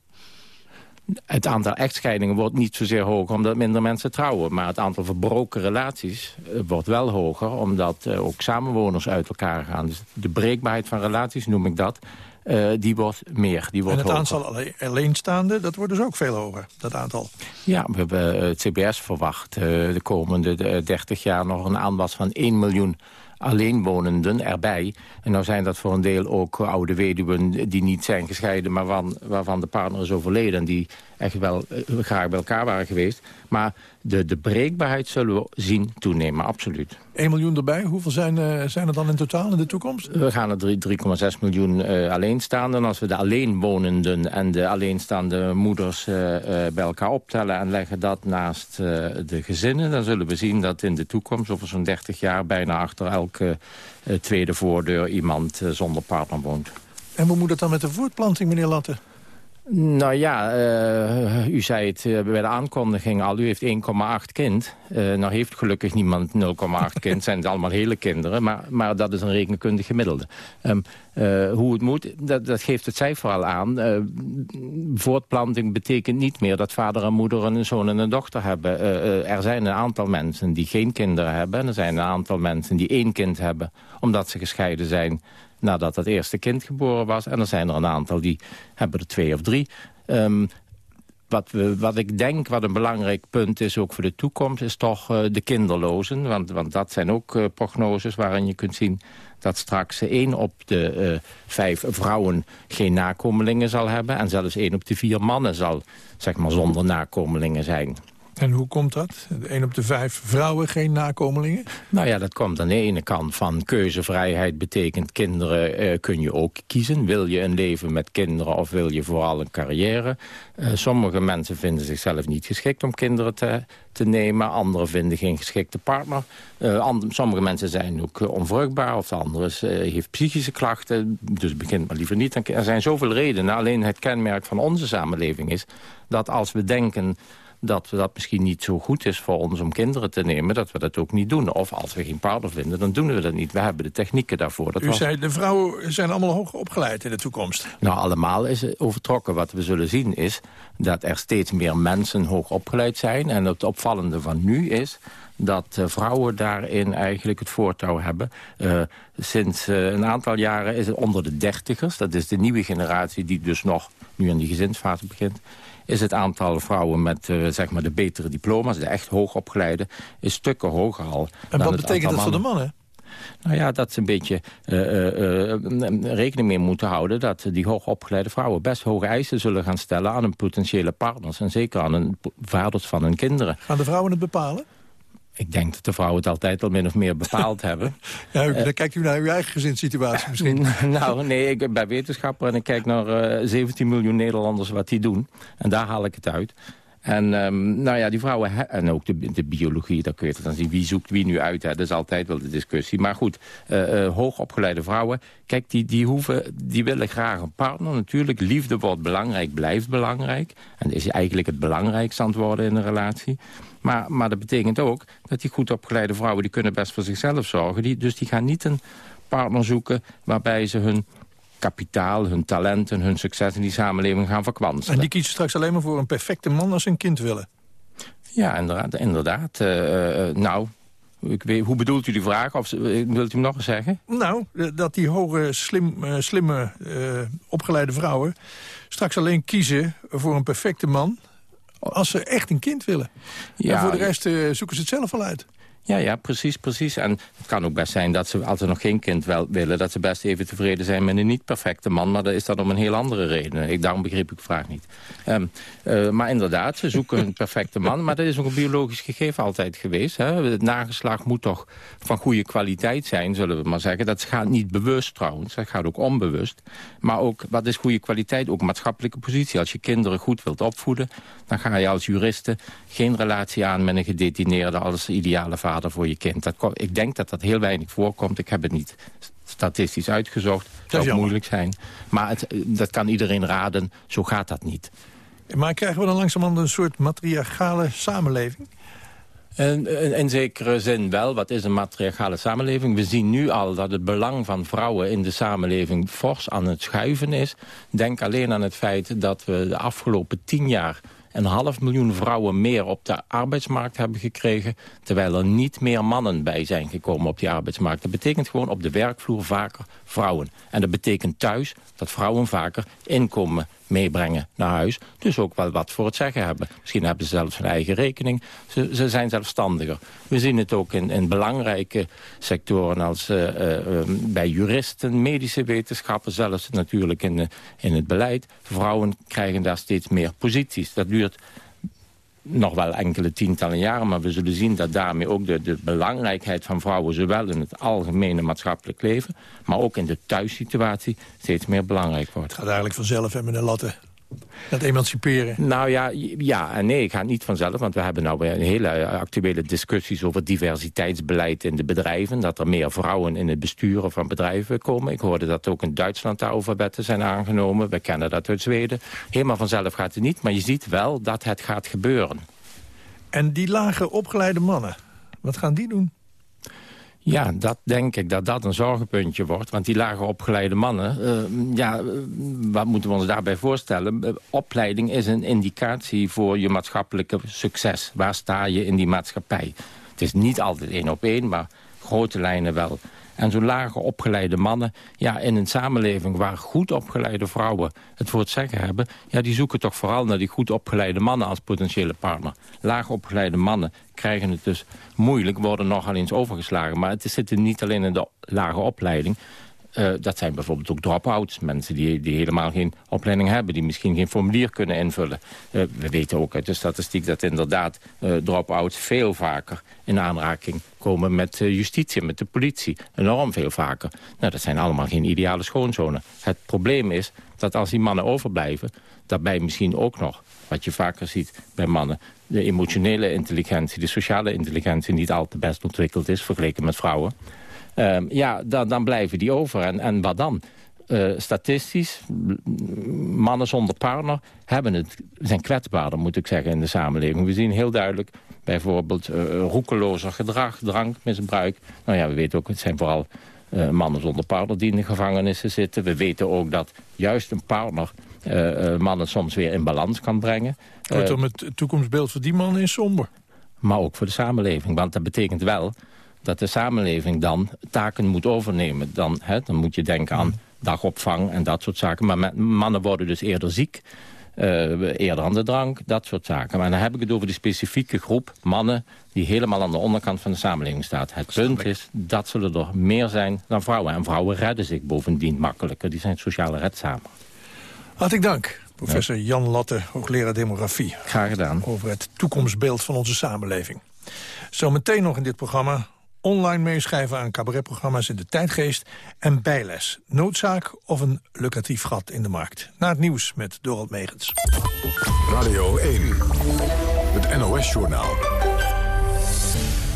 Het aantal echtscheidingen wordt niet zozeer hoger omdat minder mensen trouwen. Maar het aantal verbroken relaties eh, wordt wel hoger... omdat uh, ook samenwoners uit elkaar gaan. Dus de breekbaarheid van relaties noem ik dat. eh, die wordt meer. Die wordt en het hoger. aantal alle- alleenstaanden, dat wordt dus ook veel hoger, dat aantal. Ja, we hebben eh, het CBS verwacht eh, de komende eh, 30 jaar nog een aanwas van 1 miljoen alleenwonenden erbij. En nou zijn dat voor een deel ook oude weduwen die niet zijn gescheiden... maar waarvan, de partner is overleden en die echt wel eh, graag bij elkaar waren geweest. Maar de, de breekbaarheid zullen we zien toenemen, absoluut. 1 miljoen erbij, hoeveel zijn, eh, zijn er dan in totaal in de toekomst? We gaan drie- 3,6 miljoen eh, alleenstaanden. En als we de alleenwonenden en de alleenstaande moeders bij elkaar optellen... en leggen dat naast de gezinnen... dan zullen we zien dat in de toekomst, over zo'n 30 jaar... bijna achter elke tweede voordeur iemand zonder partner woont. En hoe moet het dan met de voortplanting, meneer Latte? Nou ja, eh, u zei het eh, bij de aankondiging al, u heeft 1,8 kind. Eh nou heeft gelukkig niemand 0,8 kind, zijn het allemaal hele kinderen. Maar, maar dat is een rekenkundig gemiddelde. Ehm, eh, hoe het moet, dat, dat geeft het cijfer al aan. Voortplanting betekent niet meer dat vader en moeder een zoon en een dochter hebben. Er zijn een aantal mensen die geen kinderen hebben. En er zijn een aantal mensen die één kind hebben, omdat ze gescheiden zijn nadat het eerste kind geboren was. En er zijn er een aantal die hebben er twee of drie. Ehm, wat, we, wat ik denk wat een belangrijk punt is ook voor de toekomst... is toch eh, de kinderlozen. Want, want dat zijn ook eh, prognoses waarin je kunt zien... dat straks één op de eh, vijf vrouwen geen nakomelingen zal hebben... en zelfs één op de vier mannen zal zeg maar, zonder nakomelingen zijn. En hoe komt dat? Een op de vijf vrouwen geen nakomelingen? Nou ja, dat komt aan de ene kant van keuzevrijheid. Betekent kinderen eh, kun je ook kiezen. Wil je een leven met kinderen of wil je vooral een carrière? Eh, sommige mensen vinden zichzelf niet geschikt om kinderen te, te nemen. Anderen vinden geen geschikte partner. Eh, sommige mensen zijn ook onvruchtbaar. Of de andere heeft psychische klachten. Dus begint maar liever niet. Er zijn zoveel redenen. Alleen het kenmerk van onze samenleving is... dat als we denken dat dat misschien niet zo goed is voor ons om kinderen te nemen... dat we dat ook niet doen. Of als we geen partner vinden, dan doen we dat niet. We hebben de technieken daarvoor. Dat U was- zei, de vrouwen zijn allemaal hoger opgeleid in de toekomst. nou, allemaal is overtrokken. Wat we zullen zien is dat er steeds meer mensen hoog opgeleid zijn. En het opvallende van nu is dat eh, vrouwen daarin eigenlijk het voortouw hebben. Eh, sinds eh, een aantal jaren is het onder de dertigers... dat is de nieuwe generatie die dus nog nu in die gezinsfase begint... is het aantal vrouwen met eh, zeg maar de betere diploma's, de echt hoogopgeleide... is stukken hoger al. En wat betekent dat voor de mannen. Nou ja, dat ze een beetje eh, eh, rekening mee moeten houden... dat die hoogopgeleide vrouwen best hoge eisen zullen gaan stellen... aan hun potentiële partners en zeker aan hun vaders van hun kinderen. Gaan de vrouwen het bepalen? Ik denk dat de vrouwen het altijd al min of meer bepaald hebben. Ja, Eh, dan kijkt u naar uw eigen gezinssituatie misschien. nou, nee, ik ben wetenschapper en ik kijk naar eh, 17 miljoen Nederlanders wat die doen. En daar haal ik het uit. En ehm, nou ja, die vrouwen, en ook de, de biologie, daar kun je het dan zien. Wie zoekt wie nu uit, hè? dat is altijd wel de discussie. Maar goed, eh, eh, hoogopgeleide vrouwen, kijk, die, die, hoeven, die willen graag een partner. Natuurlijk, liefde wordt belangrijk, blijft belangrijk. En is eigenlijk het belangrijkste aan het worden in een relatie. Maar, maar dat betekent ook dat die goed opgeleide vrouwen... die kunnen best voor zichzelf zorgen. Die, dus die gaan niet een partner zoeken waarbij ze hun kapitaal, hun talenten, hun succes in die samenleving gaan verkwanselen. En die kiezen straks alleen maar voor een perfecte man als ze een kind willen. Ja, inderdaad. inderdaad. Eh, eh, nou, ik weet, hoe bedoelt u die vraag? Of, eh, wilt u hem nog eens zeggen? Nou, eh, dat die hoge, slim, eh, slimme, eh, opgeleide vrouwen... straks alleen kiezen voor een perfecte man... als ze echt een kind willen. Ja, en voor de rest eh, zoeken ze het zelf wel uit. Ja, ja, precies, precies. En het kan ook best zijn dat ze, als ze nog geen kind wel willen... dat ze best even tevreden zijn met een niet-perfecte man. Maar dat is dan om een heel andere reden. Ik, daarom begreep ik de vraag niet. Ehm, eh, maar inderdaad, ze zoeken een perfecte man. Maar dat is ook een biologisch gegeven altijd geweest. Hè? Het nageslacht moet toch van goede kwaliteit zijn, zullen we maar zeggen. Dat gaat niet bewust trouwens, dat gaat ook onbewust. Maar ook, wat is goede kwaliteit? Ook maatschappelijke positie. Als je kinderen goed wilt opvoeden... dan ga je als juriste geen relatie aan met een gedetineerde... als ideale vader voor je kind. Dat, ik denk dat dat heel weinig voorkomt. Ik heb het niet statistisch uitgezocht. Het zou jammer. moeilijk zijn. Maar het, dat kan iedereen raden. Zo gaat dat niet. Maar krijgen we dan langzamerhand een soort matriarchale samenleving? In, in, in zekere zin wel. Wat is een matriarchale samenleving? We zien nu al dat het belang van vrouwen in de samenleving fors aan het schuiven is. Denk alleen aan het feit dat we de afgelopen tien jaar een half miljoen vrouwen meer op de arbeidsmarkt hebben gekregen... terwijl er niet meer mannen bij zijn gekomen op die arbeidsmarkt. Dat betekent gewoon op de werkvloer vaker vrouwen. En dat betekent thuis dat vrouwen vaker inkomen meebrengen naar huis. Dus ook wel wat voor het zeggen hebben. Misschien hebben ze zelfs hun eigen rekening. Ze, ze zijn zelfstandiger. We zien het ook in, in belangrijke sectoren als uh, uh, bij juristen, medische wetenschappen... zelfs natuurlijk in, in het beleid. Vrouwen krijgen daar steeds meer posities. Dat duurt nog wel enkele tientallen jaren. Maar we zullen zien dat daarmee ook de, de belangrijkheid van vrouwen... zowel in het algemene maatschappelijk leven... maar ook in de thuissituatie steeds meer belangrijk wordt. Het gaat eigenlijk vanzelf, hè, meneer Latte? Dat emanciperen? Nou ja, ja en nee, ik ga niet vanzelf. Want we hebben nou weer hele actuele discussies over diversiteitsbeleid in de bedrijven. Dat er meer vrouwen in het besturen van bedrijven komen. Ik hoorde dat ook in Duitsland daarover wetten zijn aangenomen. We kennen dat uit Zweden. Helemaal vanzelf gaat het niet, maar je ziet wel dat het gaat gebeuren. En die lage opgeleide mannen, wat gaan die doen? Ja, dat denk ik dat dat een zorgenpuntje wordt. Want die lager opgeleide mannen, uh, ja, wat moeten we ons daarbij voorstellen? Uh, opleiding is een indicatie voor je maatschappelijke succes. Waar sta je in die maatschappij? Het is niet altijd één op één, maar grote lijnen wel. En zo'n lager opgeleide mannen, ja, in een samenleving waar goed opgeleide vrouwen het voor het zeggen hebben, ja, die zoeken toch vooral naar die goed opgeleide mannen als potentiële partner. Laag opgeleide mannen krijgen het dus moeilijk, worden nogal eens overgeslagen. Maar het zit niet alleen in de lage opleiding. Uh, dat zijn bijvoorbeeld ook drop-outs. Mensen die, die helemaal geen opleiding hebben. Die misschien geen formulier kunnen invullen. Uh, we weten ook uit de statistiek dat inderdaad uh, drop-outs veel vaker in aanraking komen met justitie, met de politie. Enorm veel vaker. Nou, dat zijn allemaal geen ideale schoonzonen. Het probleem is dat als die mannen overblijven... daarbij misschien ook nog, wat je vaker ziet bij mannen... de emotionele intelligentie, de sociale intelligentie... niet al te best ontwikkeld is, vergeleken met vrouwen... Um, ja, dan, dan blijven die over. En, en wat dan? Uh, statistisch, mannen zonder partner hebben het, zijn kwetsbaarder, moet ik zeggen, in de samenleving. We zien heel duidelijk bijvoorbeeld uh, roekelozer gedrag, drankmisbruik. Nou ja, we weten ook, het zijn vooral uh, mannen zonder partner die in de gevangenissen zitten. We weten ook dat juist een partner mannen soms weer in balans kan brengen. Kortom, het toekomstbeeld voor die mannen is somber. Maar ook voor de samenleving, want dat betekent wel dat de samenleving dan taken moet overnemen. Dan, hè, dan moet je denken aan dagopvang en dat soort zaken. Maar mannen worden dus eerder ziek, uh, eerder aan de drank, dat soort zaken. Maar dan heb ik het over die specifieke groep mannen... die helemaal aan de onderkant van de samenleving staat. Het punt is, dat zullen er meer zijn dan vrouwen. En vrouwen redden zich bovendien makkelijker. Die zijn sociale redzamer. Hartelijk dank. Professor Jan Latte, hoogleraar demografie. Graag gedaan. Over het toekomstbeeld van onze samenleving. Zometeen nog in dit programma online meeschrijven aan cabaretprogramma's in de tijdgeest en bijles. Noodzaak of een lucratief gat in de markt. Na het nieuws met Dorald Megens. Radio 1, het NOS-journaal.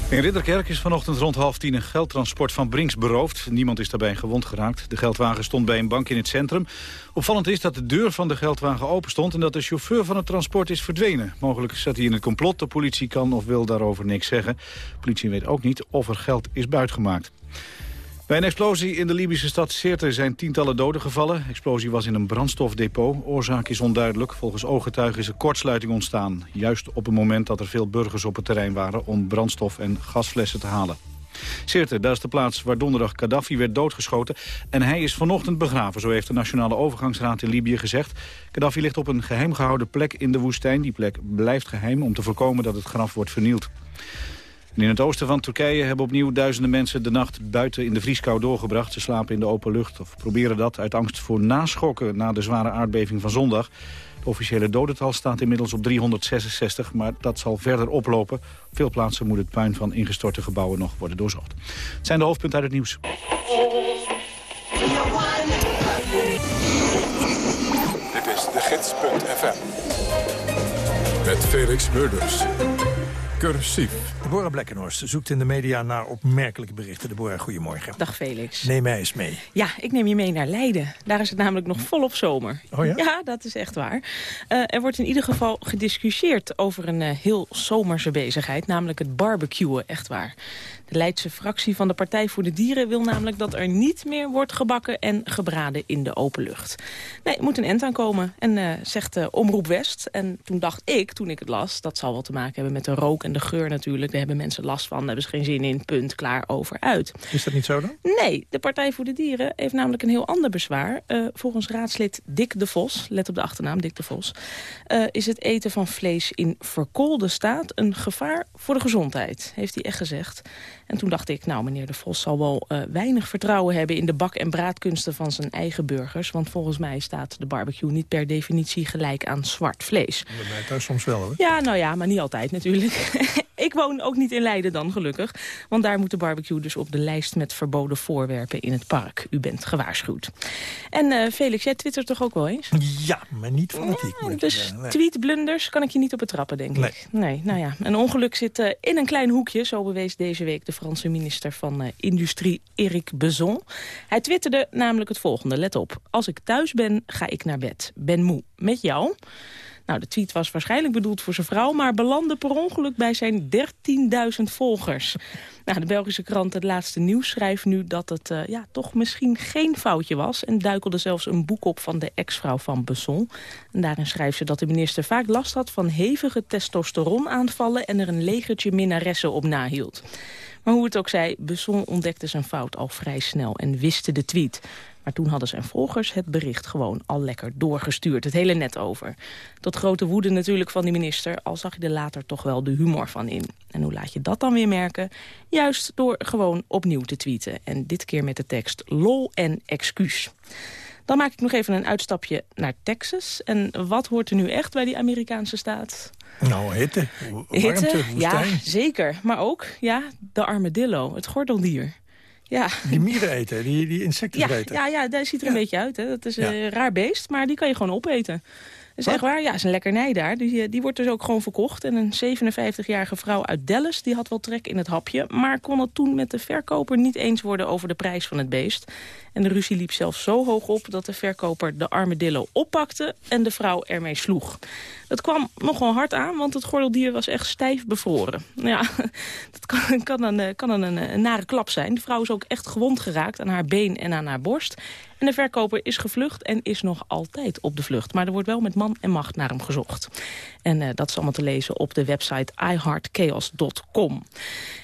In Ridderkerk is vanochtend rond half tien een geldtransport van Brinks beroofd. Niemand is daarbij gewond geraakt. De geldwagen stond bij een bank in het centrum. Opvallend is dat de deur van de geldwagen open stond... en dat de chauffeur van het transport is verdwenen. Mogelijk zat hij in het complot. De politie kan of wil daarover niks zeggen. De politie weet ook niet of er geld is buitgemaakt. Bij een explosie in de Libische stad Sirte zijn tientallen doden gevallen. Explosie was in een brandstofdepot. Oorzaak is onduidelijk. Volgens ooggetuigen is er kortsluiting ontstaan. Juist op het moment dat er veel burgers op het terrein waren... om brandstof en gasflessen te halen. Sirte, daar is de plaats waar donderdag Gaddafi werd doodgeschoten. En hij is vanochtend begraven, zo heeft de Nationale Overgangsraad in Libië gezegd. Gaddafi ligt op een geheim gehouden plek in de woestijn. Die plek blijft geheim om te voorkomen dat het graf wordt vernield in het oosten van Turkije hebben opnieuw duizenden mensen de nacht buiten in de vrieskou doorgebracht. Ze slapen in de open lucht of proberen dat uit angst voor naschokken na de zware aardbeving van zondag. Het officiële dodental staat inmiddels op 366, maar dat zal verder oplopen. Op veel plaatsen moet het puin van ingestorte gebouwen nog worden doorzocht. Het zijn de hoofdpunten uit het nieuws. Dit is de gids.fm. Met Felix Murders. Cursief. Deborah Blekkenhorst zoekt in de media naar opmerkelijke berichten. Deborah, goedemorgen. Dag Felix. Neem mij eens mee. Ja, ik neem je mee naar Leiden. Daar is het namelijk nog volop zomer. Oh ja? Ja, dat is echt waar. Uh, er wordt in ieder geval gediscussieerd over een uh, heel zomerse bezigheid. Namelijk het barbecuen, echt waar. De Leidse fractie van de Partij voor de Dieren wil namelijk dat er niet meer wordt gebakken en gebraden in de open lucht. Nee, er moet een end aan komen, en, uh, zegt uh, Omroep West. En toen dacht ik, toen ik het las, dat zal wel te maken hebben met de rook en de geur natuurlijk. Daar hebben mensen last van, daar hebben ze geen zin in, punt, klaar, over, uit. Is dat niet zo dan? Nee, de Partij voor de Dieren heeft namelijk een heel ander bezwaar. Uh, volgens raadslid Dick de Vos, let op de achternaam Dick de Vos... is het eten van vlees in verkoolde staat een gevaar voor de gezondheid, heeft hij echt gezegd. En toen dacht ik, nou meneer De Vos zal wel uh, weinig vertrouwen hebben... in de bak- en braadkunsten van zijn eigen burgers. Want volgens mij staat de barbecue niet per definitie gelijk aan zwart vlees. Bij mij thuis soms wel hoor. Ja, nou ja, maar niet altijd natuurlijk. ik woon ook niet in Leiden dan, gelukkig. Want daar moet de barbecue dus op de lijst met verboden voorwerpen in het park. U bent gewaarschuwd. En uh, Felix, jij twittert toch ook wel eens? Ja, maar niet fanatiek. Ja, dus nee. tweetblunders kan ik je niet op betrappen, denk nee. ik. Nee, nou ja. Een ongeluk zit uh, in een klein hoekje, zo bewees deze week de Franse minister van uh, Industrie, Eric Besson. Hij twitterde namelijk het volgende, let op. Als ik thuis ben, ga ik naar bed. Ben moe. Met jou? Nou, de tweet was waarschijnlijk bedoeld voor zijn vrouw... maar belandde per ongeluk bij zijn 13.000 volgers. Nou, de Belgische krant Het Laatste Nieuws schrijft nu dat het uh, ja, toch misschien geen foutje was... en duikelde zelfs een boek op van de ex-vrouw van Besson. En daarin schrijft ze dat de minister vaak last had van hevige testosteronaanvallen... en er een legertje minnaressen op nahield. Maar hoe het ook zij, Besson ontdekte zijn fout al vrij snel en wiste de tweet. Maar toen hadden zijn volgers het bericht gewoon al lekker doorgestuurd. Het hele net over. Tot grote woede natuurlijk van die minister... al zag je er later toch wel de humor van in. En hoe laat je dat dan weer merken? Juist door gewoon opnieuw te tweeten. En dit keer met de tekst lol en excuus. Dan maak ik nog even een uitstapje naar Texas. En wat hoort er nu echt bij die Amerikaanse staat? Nou, hitte, warmte, hitte, woestijn. Ja, zeker. Maar ook ja, de armadillo, het gordeldier. Ja. Die mieren eten, die, die insecten ja, vreten. Ja, ja, daar ziet er een beetje uit. Hè. Dat is een raar beest, maar die kan je gewoon opeten. Is echt waar. Ja, is een lekkernij daar. Die, die wordt dus ook gewoon verkocht. En een 57-jarige vrouw uit Dallas, die had wel trek in het hapje... maar kon het toen met de verkoper niet eens worden over de prijs van het beest. En de ruzie liep zelfs zo hoog op dat de verkoper de armadillo oppakte... en de vrouw ermee sloeg. Dat kwam nogal hard aan, want het gordeldier was echt stijf bevroren. Ja, dat kan, kan, een, kan een, een nare klap zijn. De vrouw is ook echt gewond geraakt aan haar been en aan haar borst. En de verkoper is gevlucht en is nog altijd op de vlucht. Maar er wordt wel met man en macht naar hem gezocht. En uh, dat is allemaal te lezen op de website iheartchaos.com.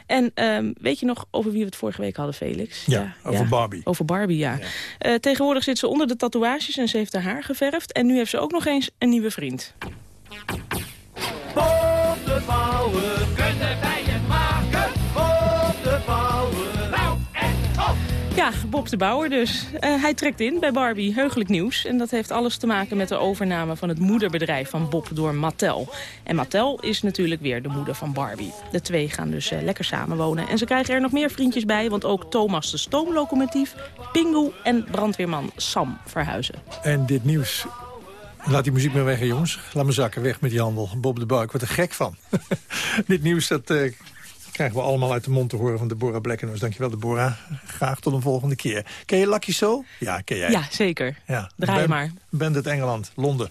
En um, weet je nog over wie we het vorige week hadden, Felix? Ja, ja over ja, Barbie. Over Barbie, ja. ja. Uh, tegenwoordig zit ze onder de tatoeages en ze heeft haar haar geverfd. En nu heeft ze ook nog eens een nieuwe vriend. Bob de Bouwer Ja, Bob de Bouwer dus. Uh, hij trekt in bij Barbie, heugelijk nieuws. En dat heeft alles te maken met de overname van het moederbedrijf van Bob door Mattel. En Mattel is natuurlijk weer de moeder van Barbie. De twee gaan dus uh, lekker samenwonen. En ze krijgen er nog meer vriendjes bij, want ook Thomas de stoomlocomotief, Pingu en brandweerman Sam verhuizen. En dit nieuws Laat die muziek maar weg, jongens. Laat me zakken weg met die handel. Bob de Bouw, ik word er gek van. Dit nieuws dat, uh, krijgen we allemaal uit de mond te horen van Deborah Blekkenhuis. Dankjewel, Deborah. Graag tot een volgende keer. Ken je Lucky Soul? Ja, ken jij. Ja, zeker. Ja. Draai ben, maar. Bandit Engeland, Londen.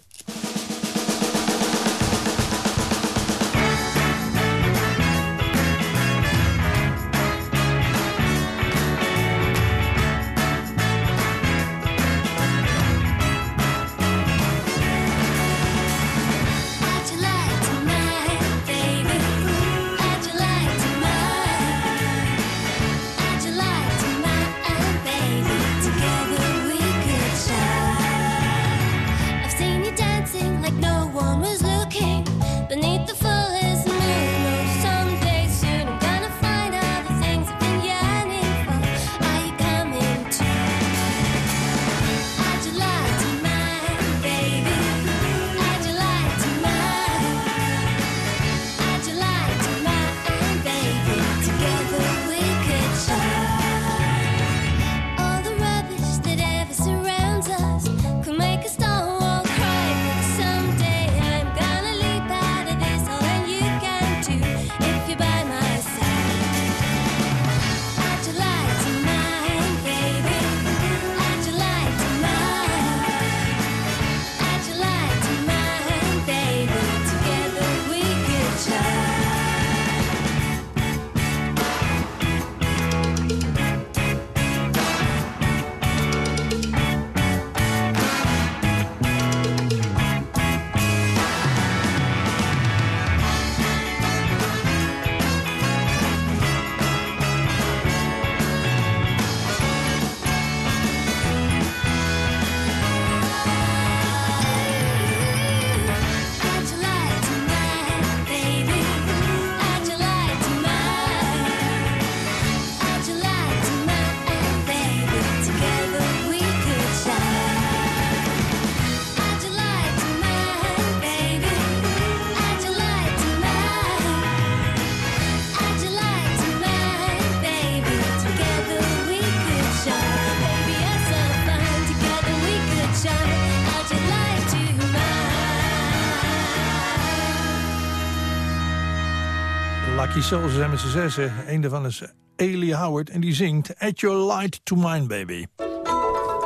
Soul, ze zijn met z'n zessen. Een daarvan is Ailey Howard en die zingt At Your Light to Mine, baby.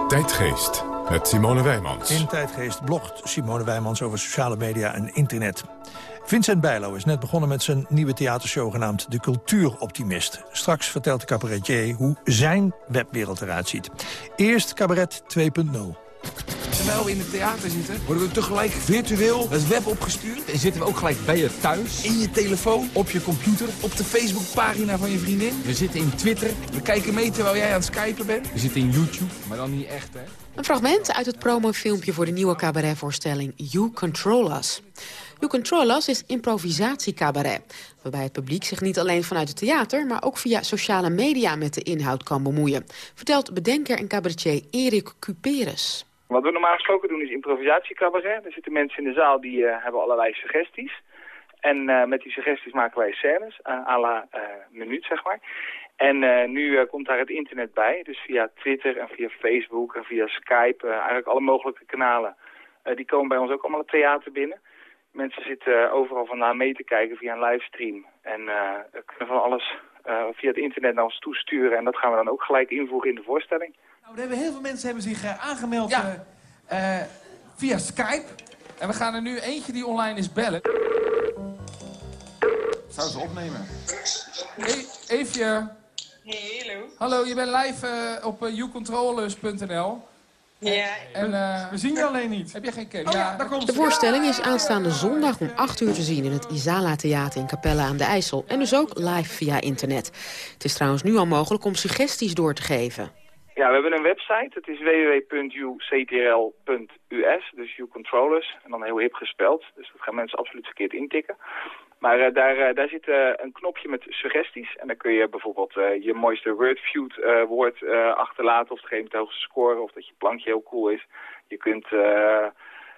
Tijdgeest met Simone Wijmans. In Tijdgeest blogt Simone Wijmans over sociale media en internet. Vincent Bijlo is net begonnen met zijn nieuwe theatershow genaamd De Cultuuroptimist. Straks vertelt de cabaretier hoe zijn webwereld eruit ziet. Eerst cabaret 2.0. Terwijl we in het theater zitten, worden we tegelijk virtueel het web opgestuurd. En zitten we ook gelijk bij je thuis, in je telefoon, op je computer, op de Facebookpagina van je vriendin. We zitten in Twitter, we kijken mee terwijl jij aan het skypen bent. We zitten in YouTube, maar dan niet echt, hè. Een fragment uit het promofilmpje voor de nieuwe cabaretvoorstelling You Control Us. You Control Us is improvisatiecabaret, waarbij het publiek zich niet alleen vanuit het theater, maar ook via sociale media met de inhoud kan bemoeien, vertelt bedenker en cabaretier Erik Cuperus. Wat we normaal gesproken doen is improvisatiecabaret. Er zitten mensen in de zaal die eh, hebben allerlei suggesties. En eh, met die suggesties maken wij scènes, uh, à la minuut zeg maar. En nu komt daar het internet bij, dus via Twitter en via Facebook en via Skype, eigenlijk alle mogelijke kanalen. die komen bij ons ook allemaal het theater binnen. Mensen zitten overal vandaan mee te kijken via een livestream. En kunnen van alles via het internet naar ons toesturen. En dat gaan we dan ook gelijk invoegen in de voorstelling. Nou, er hebben heel veel mensen hebben zich uh, aangemeld uh, uh, via Skype. En we gaan er nu eentje die online is bellen. Zou ze opnemen. Hey, Eefje. Hey, hallo. Hallo, je bent live op youcontrollers.nl. Ja. En we zien je alleen niet. Heb je geen cake? Oh, ja, daar komt de voorstelling is aanstaande zondag om 8 uur te zien... in het Isala Theater in Capelle aan de IJssel. En dus ook live via internet. Het is trouwens nu al mogelijk om suggesties door te geven. Ja, we hebben een website. Het is www.uctrl.us, dus U-Controllers. En dan heel hip gespeld, dus dat gaan mensen absoluut verkeerd intikken. Maar uh, daar, uh, daar zit uh, een knopje met suggesties. En dan kun je bijvoorbeeld je mooiste wordfeud woord achterlaten... of degene met de hoogste score, of dat je plankje heel cool is. Je kunt,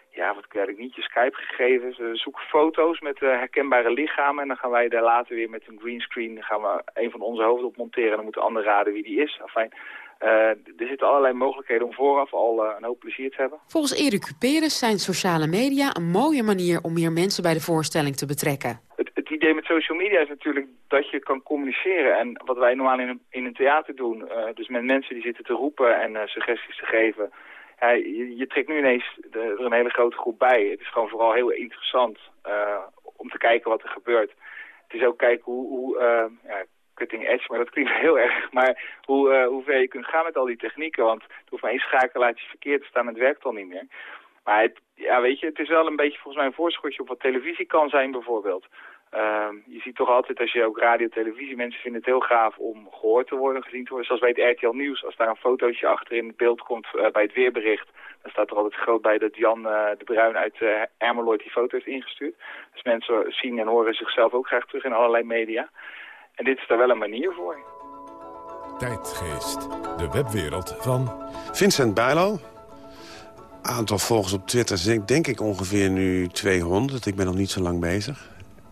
ja, wat kun je niet, je Skype-gegevens. zoek foto's met herkenbare lichamen. En dan gaan wij daar later weer met een greenscreen... gaan we een van onze hoofden op monteren. En dan moeten anderen raden wie die is. Enfin, er zitten allerlei mogelijkheden om vooraf al uh, een hoop plezier te hebben. Volgens Erik zijn sociale media een mooie manier om meer mensen bij de voorstelling te betrekken. Het, het idee met social media is natuurlijk dat je kan communiceren. En wat wij normaal in een, in een theater doen, uh, dus met mensen die zitten te roepen en suggesties te geven. Ja, je, je, trekt nu ineens de, er een hele grote groep bij. Het is gewoon vooral heel interessant om te kijken wat er gebeurt. Het is ook kijken hoe, hoe ja, cutting edge, maar dat klinkt heel erg. Maar hoe, uh, hoe ver je kunt gaan met al die technieken, want er hoeft maar één schakelaartje verkeerd te staan, het werkt al niet meer. Maar het, ja, weet je, het is wel een beetje volgens mij een voorschotje op wat televisie kan zijn bijvoorbeeld. Uh, je ziet toch altijd als je ook radio, televisie, mensen vinden het heel gaaf om gehoord te worden, gezien te worden. Zoals bij het RTL Nieuws, als daar een fotootje achter in het beeld komt uh, bij het weerbericht, dan staat er altijd groot bij dat Jan uh, de Bruin uit uh, die foto heeft ingestuurd. Dus mensen zien en horen zichzelf ook graag terug in allerlei media. En dit is daar wel een manier voor. Tijdgeest, de webwereld van... Vincent Bijlo. Aantal volgers op Twitter denk ik ongeveer nu 200. Ik ben nog niet zo lang bezig.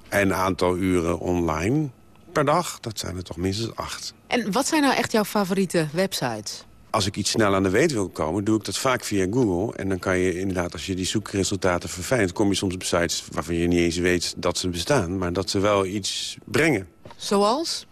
En aantal uren online per dag, dat zijn er toch minstens acht. En wat zijn nou echt jouw favoriete websites? Als ik iets snel aan de weet wil komen, doe ik dat vaak via Google. En dan kan je inderdaad, als je die zoekresultaten verfijnt... kom je soms op sites waarvan je niet eens weet dat ze bestaan... maar dat ze wel iets brengen. Zoals?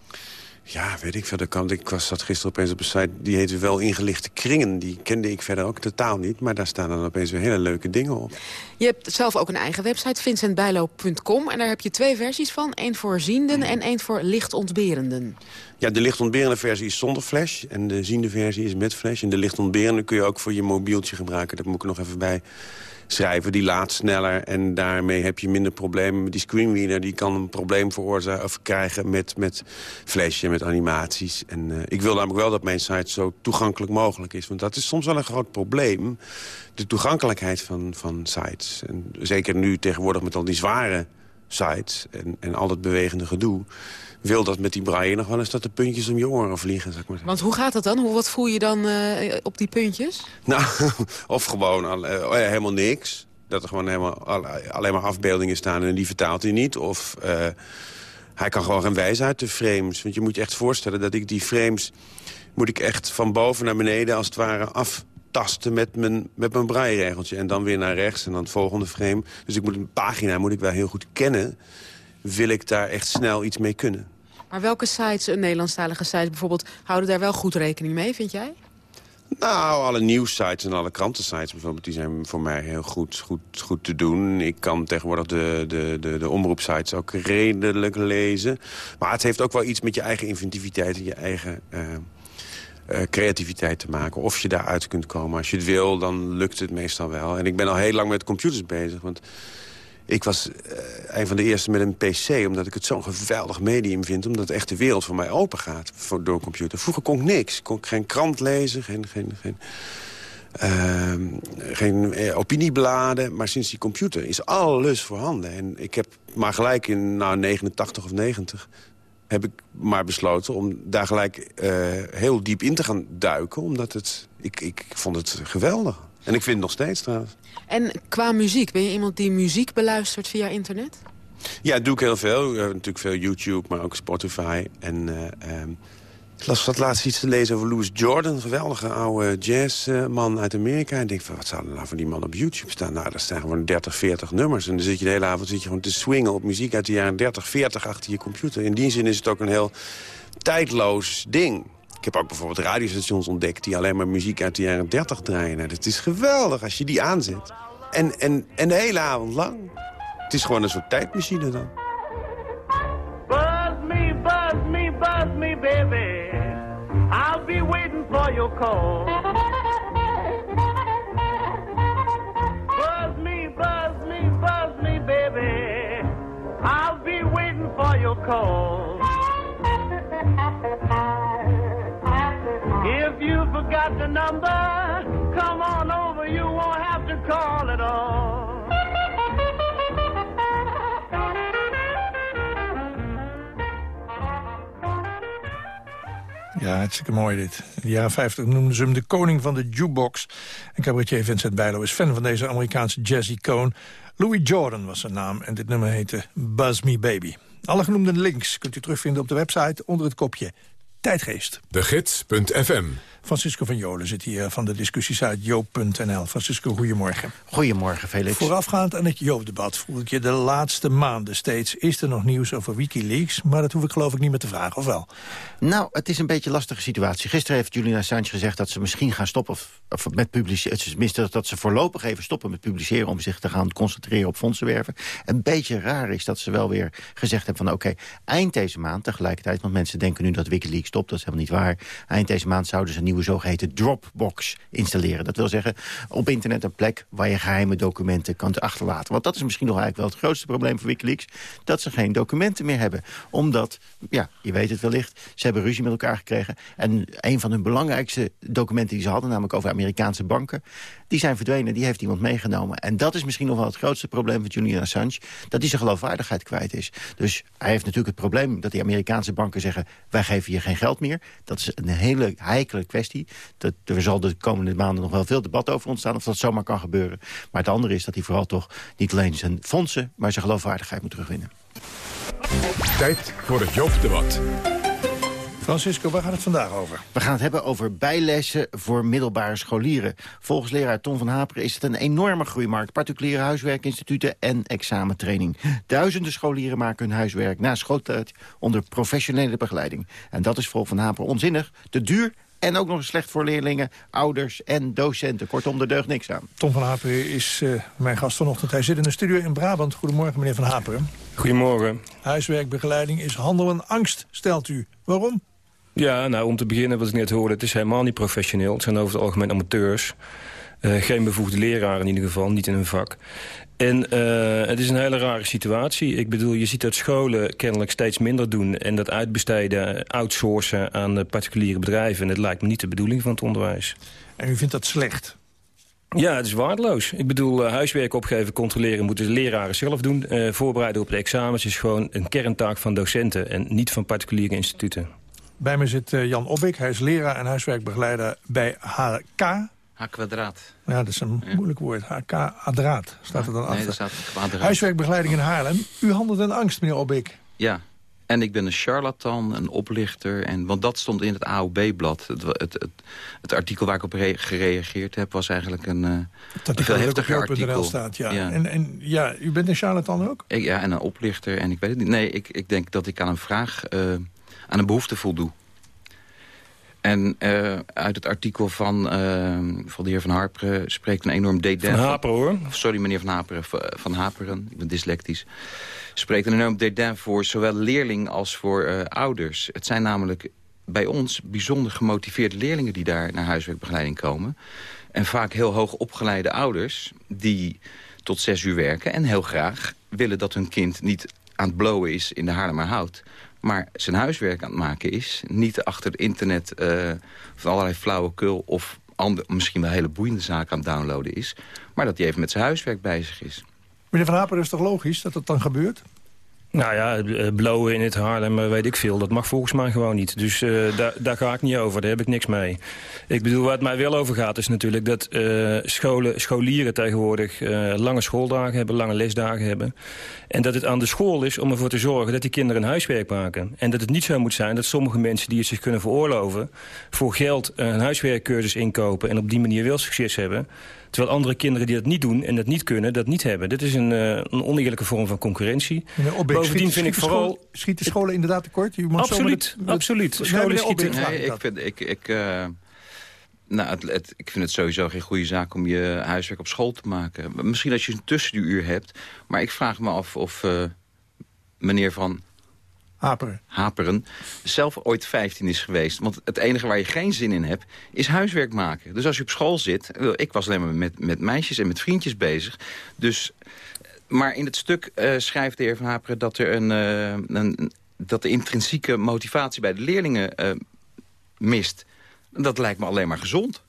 Ja, weet ik veel. Ik was, zat gisteren opeens op een site, die heette wel Ingelichte Kringen. Die kende ik verder ook totaal niet, maar daar staan dan opeens weer hele leuke dingen op. Je hebt zelf ook een eigen website, vincentbijlo.com. En daar heb je twee versies van. één voor zienden en één voor lichtontberenden. Ja, de lichtontberende versie is zonder flash. En de ziende versie is met flash. En de lichtontberende kun je ook voor je mobieltje gebruiken. Dat moet ik nog even bij schrijven. Die laat sneller en daarmee heb je minder problemen. Die screenreader die kan een probleem veroorzaken of krijgen met, met flash en met animaties. En uh, ik wil namelijk wel dat mijn site zo toegankelijk mogelijk is. Want dat is soms wel een groot probleem. De toegankelijkheid van, van sites. En zeker nu tegenwoordig met al die zware sites en, en al dat bewegende gedoe wil dat met die braille nog wel eens dat de puntjes om je oren vliegen. Zeg maar. Want hoe gaat dat dan? Hoe, wat voel je dan uh, op die puntjes? Nou, of gewoon al, uh, helemaal niks. Dat er gewoon helemaal, al, alleen maar afbeeldingen staan en die vertaalt hij niet. Of uh, hij kan gewoon gaan wijzen uit de frames. Want je moet je echt voorstellen dat ik die frames... moet ik echt van boven naar beneden als het ware aftasten met mijn, met mijn braille-regeltje. En dan weer naar rechts en dan het volgende frame. Dus ik moet een pagina moet ik wel heel goed kennen... wil ik daar echt snel iets mee kunnen. Maar welke sites, een Nederlandstalige sites bijvoorbeeld... houden daar wel goed rekening mee, vind jij? Nou, alle nieuwssites en alle krantensites bijvoorbeeld... die zijn voor mij heel goed, goed, goed te doen. Ik kan tegenwoordig de, de, de, de omroepsites ook redelijk lezen. Maar het heeft ook wel iets met je eigen inventiviteit... en je eigen uh, uh, creativiteit te maken. Of je daaruit kunt komen. Als je het wil, dan lukt het meestal wel. En ik ben al heel lang met computers bezig. Want ik was uh, een van de eerste met een pc, omdat ik het zo'n geweldig medium vind. Omdat echt de wereld voor mij open gaat voor, door computer. Vroeger kon ik niks. Kon ik geen krant lezen, geen, geen, geen, uh, geen eh, opiniebladen. Maar sinds die computer is alles voorhanden. En ik heb maar gelijk in nou, 89 of 90 heb ik maar besloten om daar gelijk uh, heel diep in te gaan duiken. Omdat het, ik, ik vond het geweldig. En ik vind het nog steeds trouwens. En qua muziek, ben je iemand die muziek beluistert via internet? Ja, dat doe ik heel veel. Uh, natuurlijk veel YouTube, maar ook Spotify. En uh, um, ik las wat laatst iets te lezen over Louis Jordan. Geweldige oude jazzman uit Amerika. En ik denk, van, wat zou er nou voor die man op YouTube staan? Nou, daar staan gewoon 30, 40 nummers. En dan zit je de hele avond zit je gewoon te swingen op muziek uit de jaren 30, 40 achter je computer. In die zin is het ook een heel tijdloos ding. Ik heb ook bijvoorbeeld radiostations ontdekt... die alleen maar muziek uit de jaren 30 draaien. Nou, het is geweldig als je die aanzet. En, en, en de hele avond lang. Het is gewoon een soort tijdmachine dan. Buzz me, buzz me, buzz me, baby. Waiting for your call. Buzz me, buzz me, buzz me, baby. I'll be waiting for your call. If you forgot the number, Ja, hartstikke mooi dit. In de jaren 50 noemden ze hem de koning van de jukebox. En cabaretier Vincent Bijlo is fan van deze Amerikaanse jazzy koon. Louis Jordan was zijn naam en dit nummer heette Buzz Me Baby. Alle genoemde links kunt u terugvinden op de website onder het kopje Tijdgeest. De Gids.fm Francisco van Jolen zit hier van de discussiesite joop.nl. Francisco, goedemorgen. Goedemorgen, Felix. Voorafgaand aan het Joop-debat vroeg ik je de laatste maanden steeds... is er nog nieuws over Wikileaks? Maar dat hoef ik geloof ik niet meer te vragen, of wel? Nou, het is een beetje een lastige situatie. Gisteren heeft Julian Assange gezegd dat ze misschien gaan stoppen of, of met publiceren. Tenminste, dat ze voorlopig even stoppen met publiceren... om zich te gaan concentreren op fondsenwerven. Een beetje raar is dat ze wel weer gezegd hebben van... oké, eind deze maand tegelijkertijd... want mensen denken nu dat Wikileaks stopt, dat is helemaal niet waar. Eind deze maand zouden ze een nieuwe zogeheten Dropbox installeren. Dat wil zeggen, op internet een plek waar je geheime documenten kan achterlaten. Want dat is misschien nog eigenlijk wel het grootste probleem voor Wikileaks. Dat ze geen documenten meer hebben. Omdat, ja, je weet het wellicht, ze hebben ruzie met elkaar gekregen. En een van hun belangrijkste documenten die ze hadden, namelijk over Amerikaanse banken, die zijn verdwenen, die heeft iemand meegenomen. En dat is misschien nog wel het grootste probleem van Julian Assange, dat hij zijn geloofwaardigheid kwijt is. Dus hij heeft natuurlijk het probleem dat die Amerikaanse banken zeggen, wij geven je geen geld meer. Dat is een hele heikele kwestie. Dat, er zal de komende maanden nog wel veel debat over ontstaan... of dat zomaar kan gebeuren. Maar het andere is dat hij vooral toch niet alleen zijn fondsen... maar zijn geloofwaardigheid moet terugwinnen. Tijd voor het Joop-debat. Francisco, waar gaat het vandaag over? We gaan het hebben over bijlessen voor middelbare scholieren. Volgens leraar Tom van Haperen is het een enorme groeimarkt. Particuliere huiswerkinstituten en examentraining. Duizenden scholieren maken hun huiswerk na schooltijd onder professionele begeleiding. En dat is volgens Van Haperen onzinnig, te duur en ook nog eens slecht voor leerlingen, ouders en docenten. Kortom, er deugt niks aan. Tom van Haperen is uh, mijn gast vanochtend. Hij zit in de studio in Brabant. Goedemorgen, meneer van Haperen. Goedemorgen. Huiswerkbegeleiding is handel en angst, stelt u. Waarom? Ja, nou, om te beginnen wat ik net hoorde, het is helemaal niet professioneel. Het zijn over het algemeen amateurs. Uh, geen bevoegde leraar in ieder geval, niet in hun vak. En uh, het is een hele rare situatie. Ik bedoel, je ziet dat scholen kennelijk steeds minder doen... en dat uitbesteden, outsourcen aan particuliere bedrijven. En het lijkt me niet de bedoeling van het onderwijs. En u vindt dat slecht? Ja, het is waardeloos. Ik bedoel, uh, huiswerk opgeven, controleren moeten de leraren zelf doen. voorbereiden op de examens is gewoon een kerntaak van docenten... en niet van particuliere instituten. Bij me zit Jan Obbik. Hij is leraar en huiswerkbegeleider bij HK... H-kwadraat. Ja, dat is een ja. moeilijk woord. HK-adraat staat er dan nee, achter. Er staat kwadraat. Huiswerkbegeleiding in Haarlem. U handelt in angst, meneer Obik. Ja. En ik ben een charlatan, een oplichter. En, want dat stond in het AOB-blad. Het, het, het, het, artikel waar ik op gereageerd heb was eigenlijk een, uh, dat een veel heftiger artikel. Staat, ja. ja. En, en ja, u bent een charlatan ook? Ik, ja, en een oplichter. En ik weet het niet. Nee, ik, ik denk dat ik aan een vraag, uh, aan een behoefte voldoe. En uh, uit het artikel van, van de heer Van Harperen spreekt een enorm dédain... Van Haperen, hoor. Sorry, meneer Van Haperen. Van Haperen, ik ben dyslectisch spreekt een enorm dédain voor zowel leerling als voor uh, ouders. Het zijn namelijk bij ons bijzonder gemotiveerde leerlingen... die daar naar huiswerkbegeleiding komen. En vaak heel hoog opgeleide ouders die tot zes uur werken... en heel graag willen dat hun kind niet aan het blowen is in de Haarlemmerhout... maar zijn huiswerk aan het maken is. Niet achter het internet uh, van allerlei flauwekul... of ander, misschien wel hele boeiende zaken aan het downloaden is... maar dat hij even met zijn huiswerk bezig is. Meneer Van Haper, is toch logisch dat dat dan gebeurt? Nou ja, eh, blowen in het Haarlem, eh, weet ik veel. Dat mag volgens mij gewoon niet. Dus uh, daar, daar ga ik niet over. Daar heb ik niks mee. Ik bedoel, waar het mij wel over gaat is natuurlijk dat uh, scholen, scholieren tegenwoordig lange schooldagen hebben, lange lesdagen hebben. En dat het aan de school is om ervoor te zorgen dat die kinderen een huiswerk maken. En dat het niet zo moet zijn dat sommige mensen die het zich kunnen veroorloven... voor geld een huiswerkcursus inkopen en op die manier wel succes hebben... Terwijl andere kinderen die dat niet doen en dat niet kunnen, dat niet hebben. Dit is een, uh, een oneerlijke vorm van concurrentie. Bovendien schiet, vind ik vooral... Schieten scholen inderdaad tekort? U absoluut, absoluut. Scholen schieten... Nee, ik vind... Ik, ik, uh, nou, het, het, ik vind het sowieso geen goede zaak om je huiswerk op school te maken. Misschien als je een tussenuur hebt. Maar ik vraag me af of uh, meneer Van Haperen. Haperen zelf ooit 15 is geweest. Want het enige waar je geen zin in hebt, is huiswerk maken. Dus als je op school zit... Ik was alleen maar met, met meisjes en met vriendjes bezig. Dus, maar in het stuk uh, schrijft de heer Van Haperen... dat, er een, een, dat de intrinsieke motivatie bij de leerlingen mist. Dat lijkt me alleen maar gezond.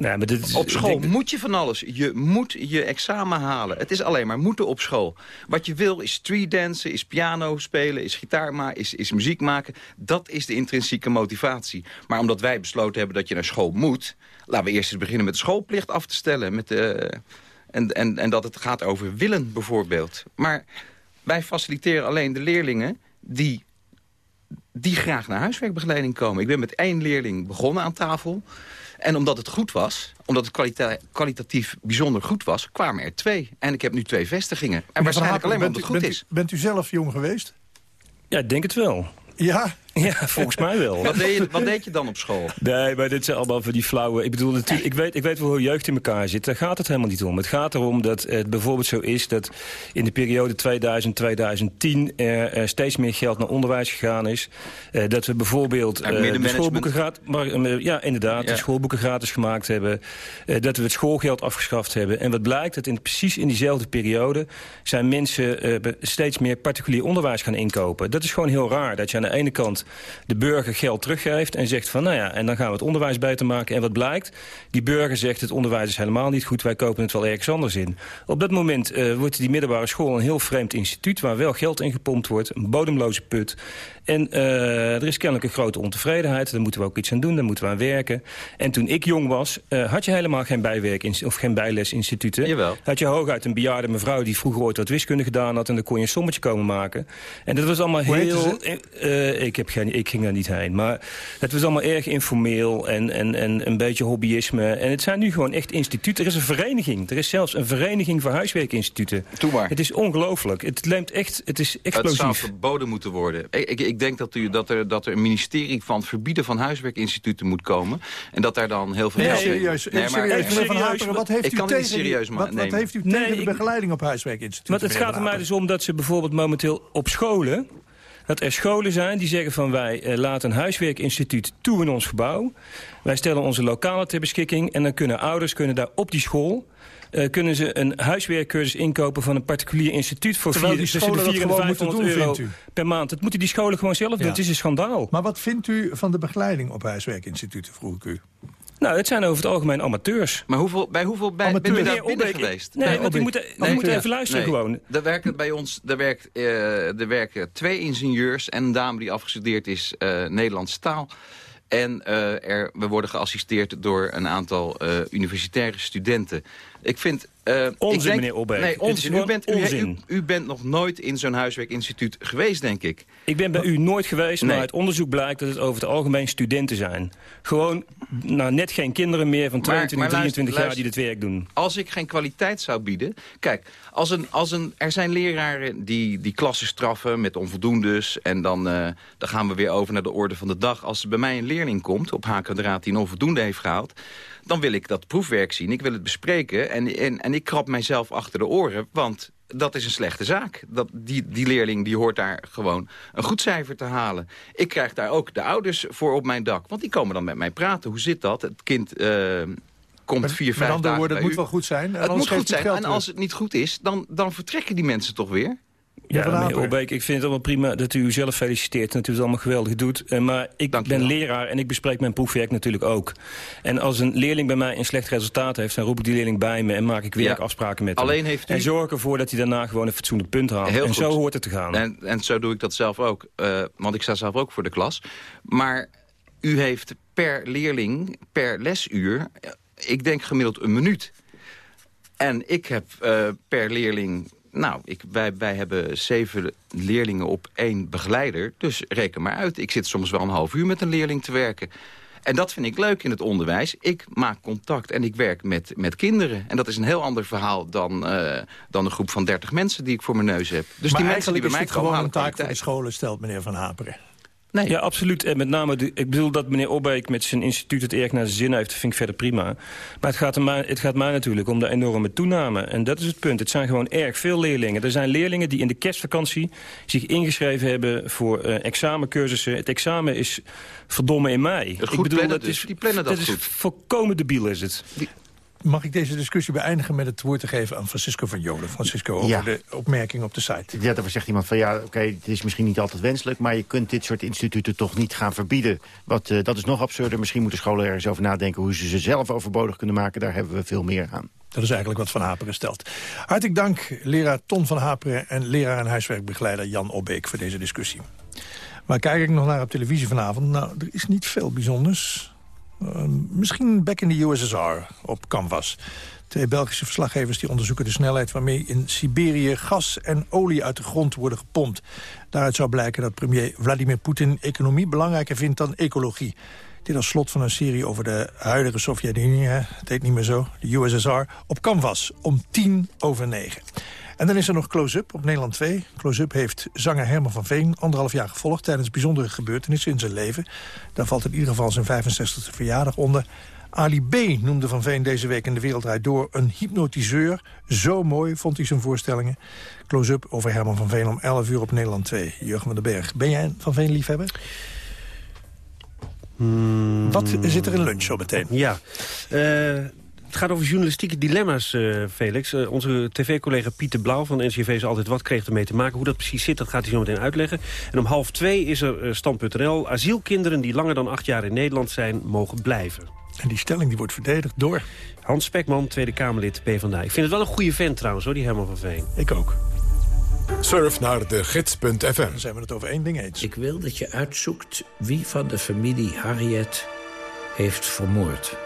Nee, maar dit is, op school moet je van alles. Je moet je examen halen. Het is alleen maar moeten op school. Wat je wil is streetdansen, is piano spelen, is gitaar maken, is, is muziek maken. Dat is de intrinsieke motivatie. Maar omdat wij besloten hebben dat je naar school moet... laten we eerst eens beginnen met de schoolplicht af te stellen. Met de, en, en, en dat het gaat over willen bijvoorbeeld. Maar wij faciliteren alleen de leerlingen die die graag naar huiswerkbegeleiding komen. Ik ben met één leerling begonnen aan tafel. En omdat het goed was, omdat het kwalita kwalitatief bijzonder goed was... kwamen er twee. En ik heb nu twee vestigingen. En waarschijnlijk alleen maar omdat het goed bent is. bent u zelf jong geweest? Ja, ik denk het wel. Ja? Ja, volgens mij wel. Wat deed, je, wat deed je dan op school? Nee, maar dit zijn allemaal van die flauwe... Ik bedoel, natuurlijk, ik, weet, ik weet wel hoe jeugd in elkaar zit. Daar gaat het helemaal niet om. Het gaat erom dat het bijvoorbeeld zo is... dat in de periode 2000-2010 er, steeds meer geld naar onderwijs gegaan is. Uh, dat we bijvoorbeeld uh, de schoolboeken gratis... Uh, ja, inderdaad, ja. de schoolboeken gratis gemaakt hebben. dat we het schoolgeld afgeschaft hebben. En wat blijkt, dat in, precies in diezelfde periode... zijn mensen steeds meer particulier onderwijs gaan inkopen. Dat is gewoon heel raar. Dat je aan de ene kant de burger geld teruggeeft en zegt van... nou ja, en dan gaan we het onderwijs beter maken. En wat blijkt? Die burger zegt het onderwijs is helemaal niet goed... wij kopen het wel ergens anders in. Op dat moment uh, wordt die middelbare school een heel vreemd instituut... waar wel geld in gepompt wordt, een bodemloze put... En uh, er is kennelijk een grote ontevredenheid. Daar moeten we ook iets aan doen, daar moeten we aan werken. En toen ik jong was, uh, had je helemaal geen bijwerk of geen bijlesinstituten. Jawel. Had je hooguit een bejaarde mevrouw die vroeger ooit wat wiskunde gedaan had... en dan kon je een sommetje komen maken. En dat was allemaal Hoe heel... Ik, heb ik ging daar niet heen. Maar het was allemaal erg informeel en, en, en een beetje hobbyisme. En het zijn nu gewoon echt instituten. Er is een vereniging. Er is zelfs een vereniging voor huiswerkinstituten. Doe maar. Het is ongelooflijk. Het leemt echt... Het is explosief. Het zou verboden moeten worden. Ik, ik, ik denk dat, u, dat, er, dat er een ministerie van het verbieden van huiswerkinstituten moet komen. En dat daar dan heel veel... Nee, serieus. Nee, maar, serieus, serieus van Haperen, wat heeft u tegen, serieus wat, wat, heeft u tegen nee, de begeleiding op huiswerkinstituten? Maar het gaat er mij dus om dat ze bijvoorbeeld momenteel op scholen dat er scholen zijn die zeggen van wij uh, laten een huiswerkinstituut toe in ons gebouw. Wij stellen onze lokalen ter beschikking en dan kunnen ouders kunnen daar op die school uh, kunnen ze een huiswerkcursus inkopen van een particulier instituut... voor vier, tussen de 400 en 500 doen, euro per maand. Dat moeten die scholen gewoon zelf doen. Ja. Het is een schandaal. Maar wat vindt u van de begeleiding op huiswerkinstituten, vroeg ik u? Nou, het zijn over het algemeen amateurs. Maar hoeveel, bij hoeveel bij, bent u daar binnen geweest? Nee, want u moet, u moet even luisteren nee. gewoon. Er werken bij ons er werkt, uh, er werken twee ingenieurs en een dame die afgestudeerd is uh, Nederlandse taal. En uh, er, we worden geassisteerd door een aantal uh, universitaire studenten. Ik vind Uh, onzin, denk, meneer Olbeek. Nee, onzin. U bent, onzin. U, u, bent nog nooit in zo'n huiswerkinstituut geweest, denk ik. Ik ben bij u nooit geweest, nee. maar uit onderzoek blijkt dat het over het algemeen studenten zijn. Gewoon nou, net geen kinderen meer van 22, maar, maar 23 luister, jaar die dit werk doen. Als ik geen kwaliteit zou bieden... Kijk, als een, als een, er zijn leraren die, die klassen straffen met onvoldoendes... en dan, uh, dan gaan we weer over naar de orde van de dag. Als er bij mij een leerling komt op H-kwadraat die een onvoldoende heeft gehaald dan wil ik dat proefwerk zien. Ik wil het bespreken en, en, en ik krab mijzelf achter de oren, want dat is een slechte zaak. Dat, die, die leerling die hoort daar gewoon een goed cijfer te halen. Ik krijg daar ook de ouders voor op mijn dak, want die komen dan met mij praten. Hoe zit dat? Het kind... Uh, komt vier, vijf dagen woorden, het moet wel goed zijn. Het moet goed zijn. En als het niet goed is, dan, dan vertrekken die mensen toch weer. Ja, meneer Olbeek, ik vind het allemaal prima dat u uzelf feliciteert... en dat u het allemaal geweldig doet. Maar ik Dank ben leraar en ik bespreek mijn proefwerk natuurlijk ook. En als een leerling bij mij een slecht resultaat heeft... dan roep ik die leerling bij me en maak ik werkafspraken met Alleen hem. Heeft u... En zorg ervoor dat hij daarna gewoon een fatsoenlijk punt haalt. Heel en goed. zo hoort het te gaan. En, en zo doe ik dat zelf ook. Uh, want ik sta zelf ook voor de klas. Maar u heeft per leerling, per lesuur... ik denk gemiddeld een minuut. En ik heb uh, per leerling nou, ik, wij, wij hebben zeven leerlingen op één begeleider. Dus reken maar uit. Ik zit soms wel een half uur met een leerling te werken. En dat vind ik leuk in het onderwijs. Ik maak contact en ik werk met, met kinderen. En dat is een heel ander verhaal dan, uh, dan een groep van 30 mensen die ik voor mijn neus heb. Dus maar die mensen die bij mij gewoon een taak voor de scholen, stelt meneer Van Haperen. Nee. Ja, absoluut. En met name, de, ik bedoel dat meneer Obbeek met zijn instituut het erg naar zijn zin heeft. Dat vind ik verder prima. Maar het gaat, mij, het gaat mij natuurlijk om de enorme toename. En dat is het punt. Het zijn gewoon erg veel leerlingen. Er zijn leerlingen die in de kerstvakantie zich ingeschreven hebben voor uh, examencursussen. Het examen is verdomme in mei. Goed ik bedoel, plannen dat dus. is, Die plannen dat, dat goed. is volkomen debiel is het. Die, Mag ik deze discussie beëindigen met het woord te geven aan Francisco van Jolen? Francisco, over Ja. de opmerking op de site. Ja, daar zegt iemand van ja, oké, het is misschien niet altijd wenselijk... maar je kunt dit soort instituten toch niet gaan verbieden. Wat, eh, dat is nog absurder. Misschien moeten scholen ergens over nadenken... hoe ze ze zelf overbodig kunnen maken. Daar hebben we veel meer aan. Dat is eigenlijk wat Van Haperen stelt. Hartelijk dank, leraar Ton van Haperen... en leraar en huiswerkbegeleider Jan Obbeek voor deze discussie. Maar kijk ik nog naar op televisie vanavond... nou, er is niet veel bijzonders... Uh, misschien back in the USSR op Canvas. Twee Belgische verslaggevers die onderzoeken de snelheid waarmee in Siberië gas en olie uit de grond worden gepompt. Daaruit zou blijken dat premier Vladimir Poetin economie belangrijker vindt dan ecologie. Dit als slot van een serie over de huidige Sovjet-Unie, het heet niet meer zo, de USSR, op Canvas om tien over negen. En dan is er nog Close-Up op Nederland 2. Close-Up heeft zanger Herman van Veen anderhalf jaar gevolgd... tijdens bijzondere gebeurtenissen in zijn leven. Daar valt in ieder geval zijn 65e verjaardag onder. Ali B. noemde Van Veen deze week in de Wereldrijd Door een hypnotiseur. Zo mooi vond hij zijn voorstellingen. Close-Up over Herman van Veen om 11 uur op Nederland 2. Jurgen van den Berg. Ben jij een Van Veen liefhebber? Hmm. Wat zit er in lunch zo meteen? Ja, uh... Het gaat over journalistieke dilemma's, uh, Felix. Uh, onze tv-collega Pieter Blauw van de NCV is altijd wat kreeg ermee te maken. Hoe dat precies zit, dat gaat hij zo meteen uitleggen. En om half twee is er uh, stand.nl. Asielkinderen die langer dan acht jaar in Nederland zijn, mogen blijven. En die stelling die wordt verdedigd door? Hans Spekman, Tweede Kamerlid PvdA. Ik vind het wel een goede vent trouwens, hoor, die Herman van Veen. Ik ook. Surf naar de gids.fm. Dan zijn we het over één ding eens. Ik wil dat je uitzoekt wie van de familie Harriet heeft vermoord.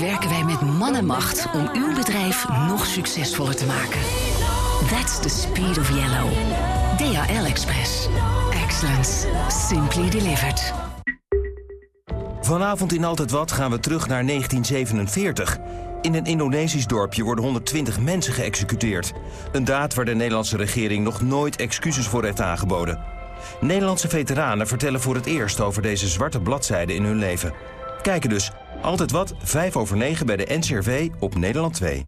Werken wij met man en macht om uw bedrijf nog succesvoller te maken. That's the speed of yellow. DHL Express. Excellence. Simply delivered. Vanavond in Altijd Wat gaan we terug naar 1947. In een Indonesisch dorpje worden 120 mensen geëxecuteerd. Een daad waar de Nederlandse regering nog nooit excuses voor heeft aangeboden. Nederlandse veteranen vertellen voor het eerst over deze zwarte bladzijde in hun leven. Kijken dus. Altijd wat, 5 over 9 bij de NCRV op Nederland 2.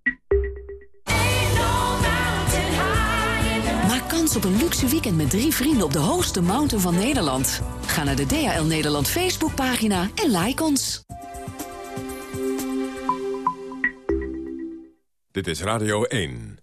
Maar kan kans op een luxe weekend met drie vrienden op de hoogste mountain van Nederland. Ga naar de DHL Nederland Facebookpagina en like ons. Dit is Radio 1.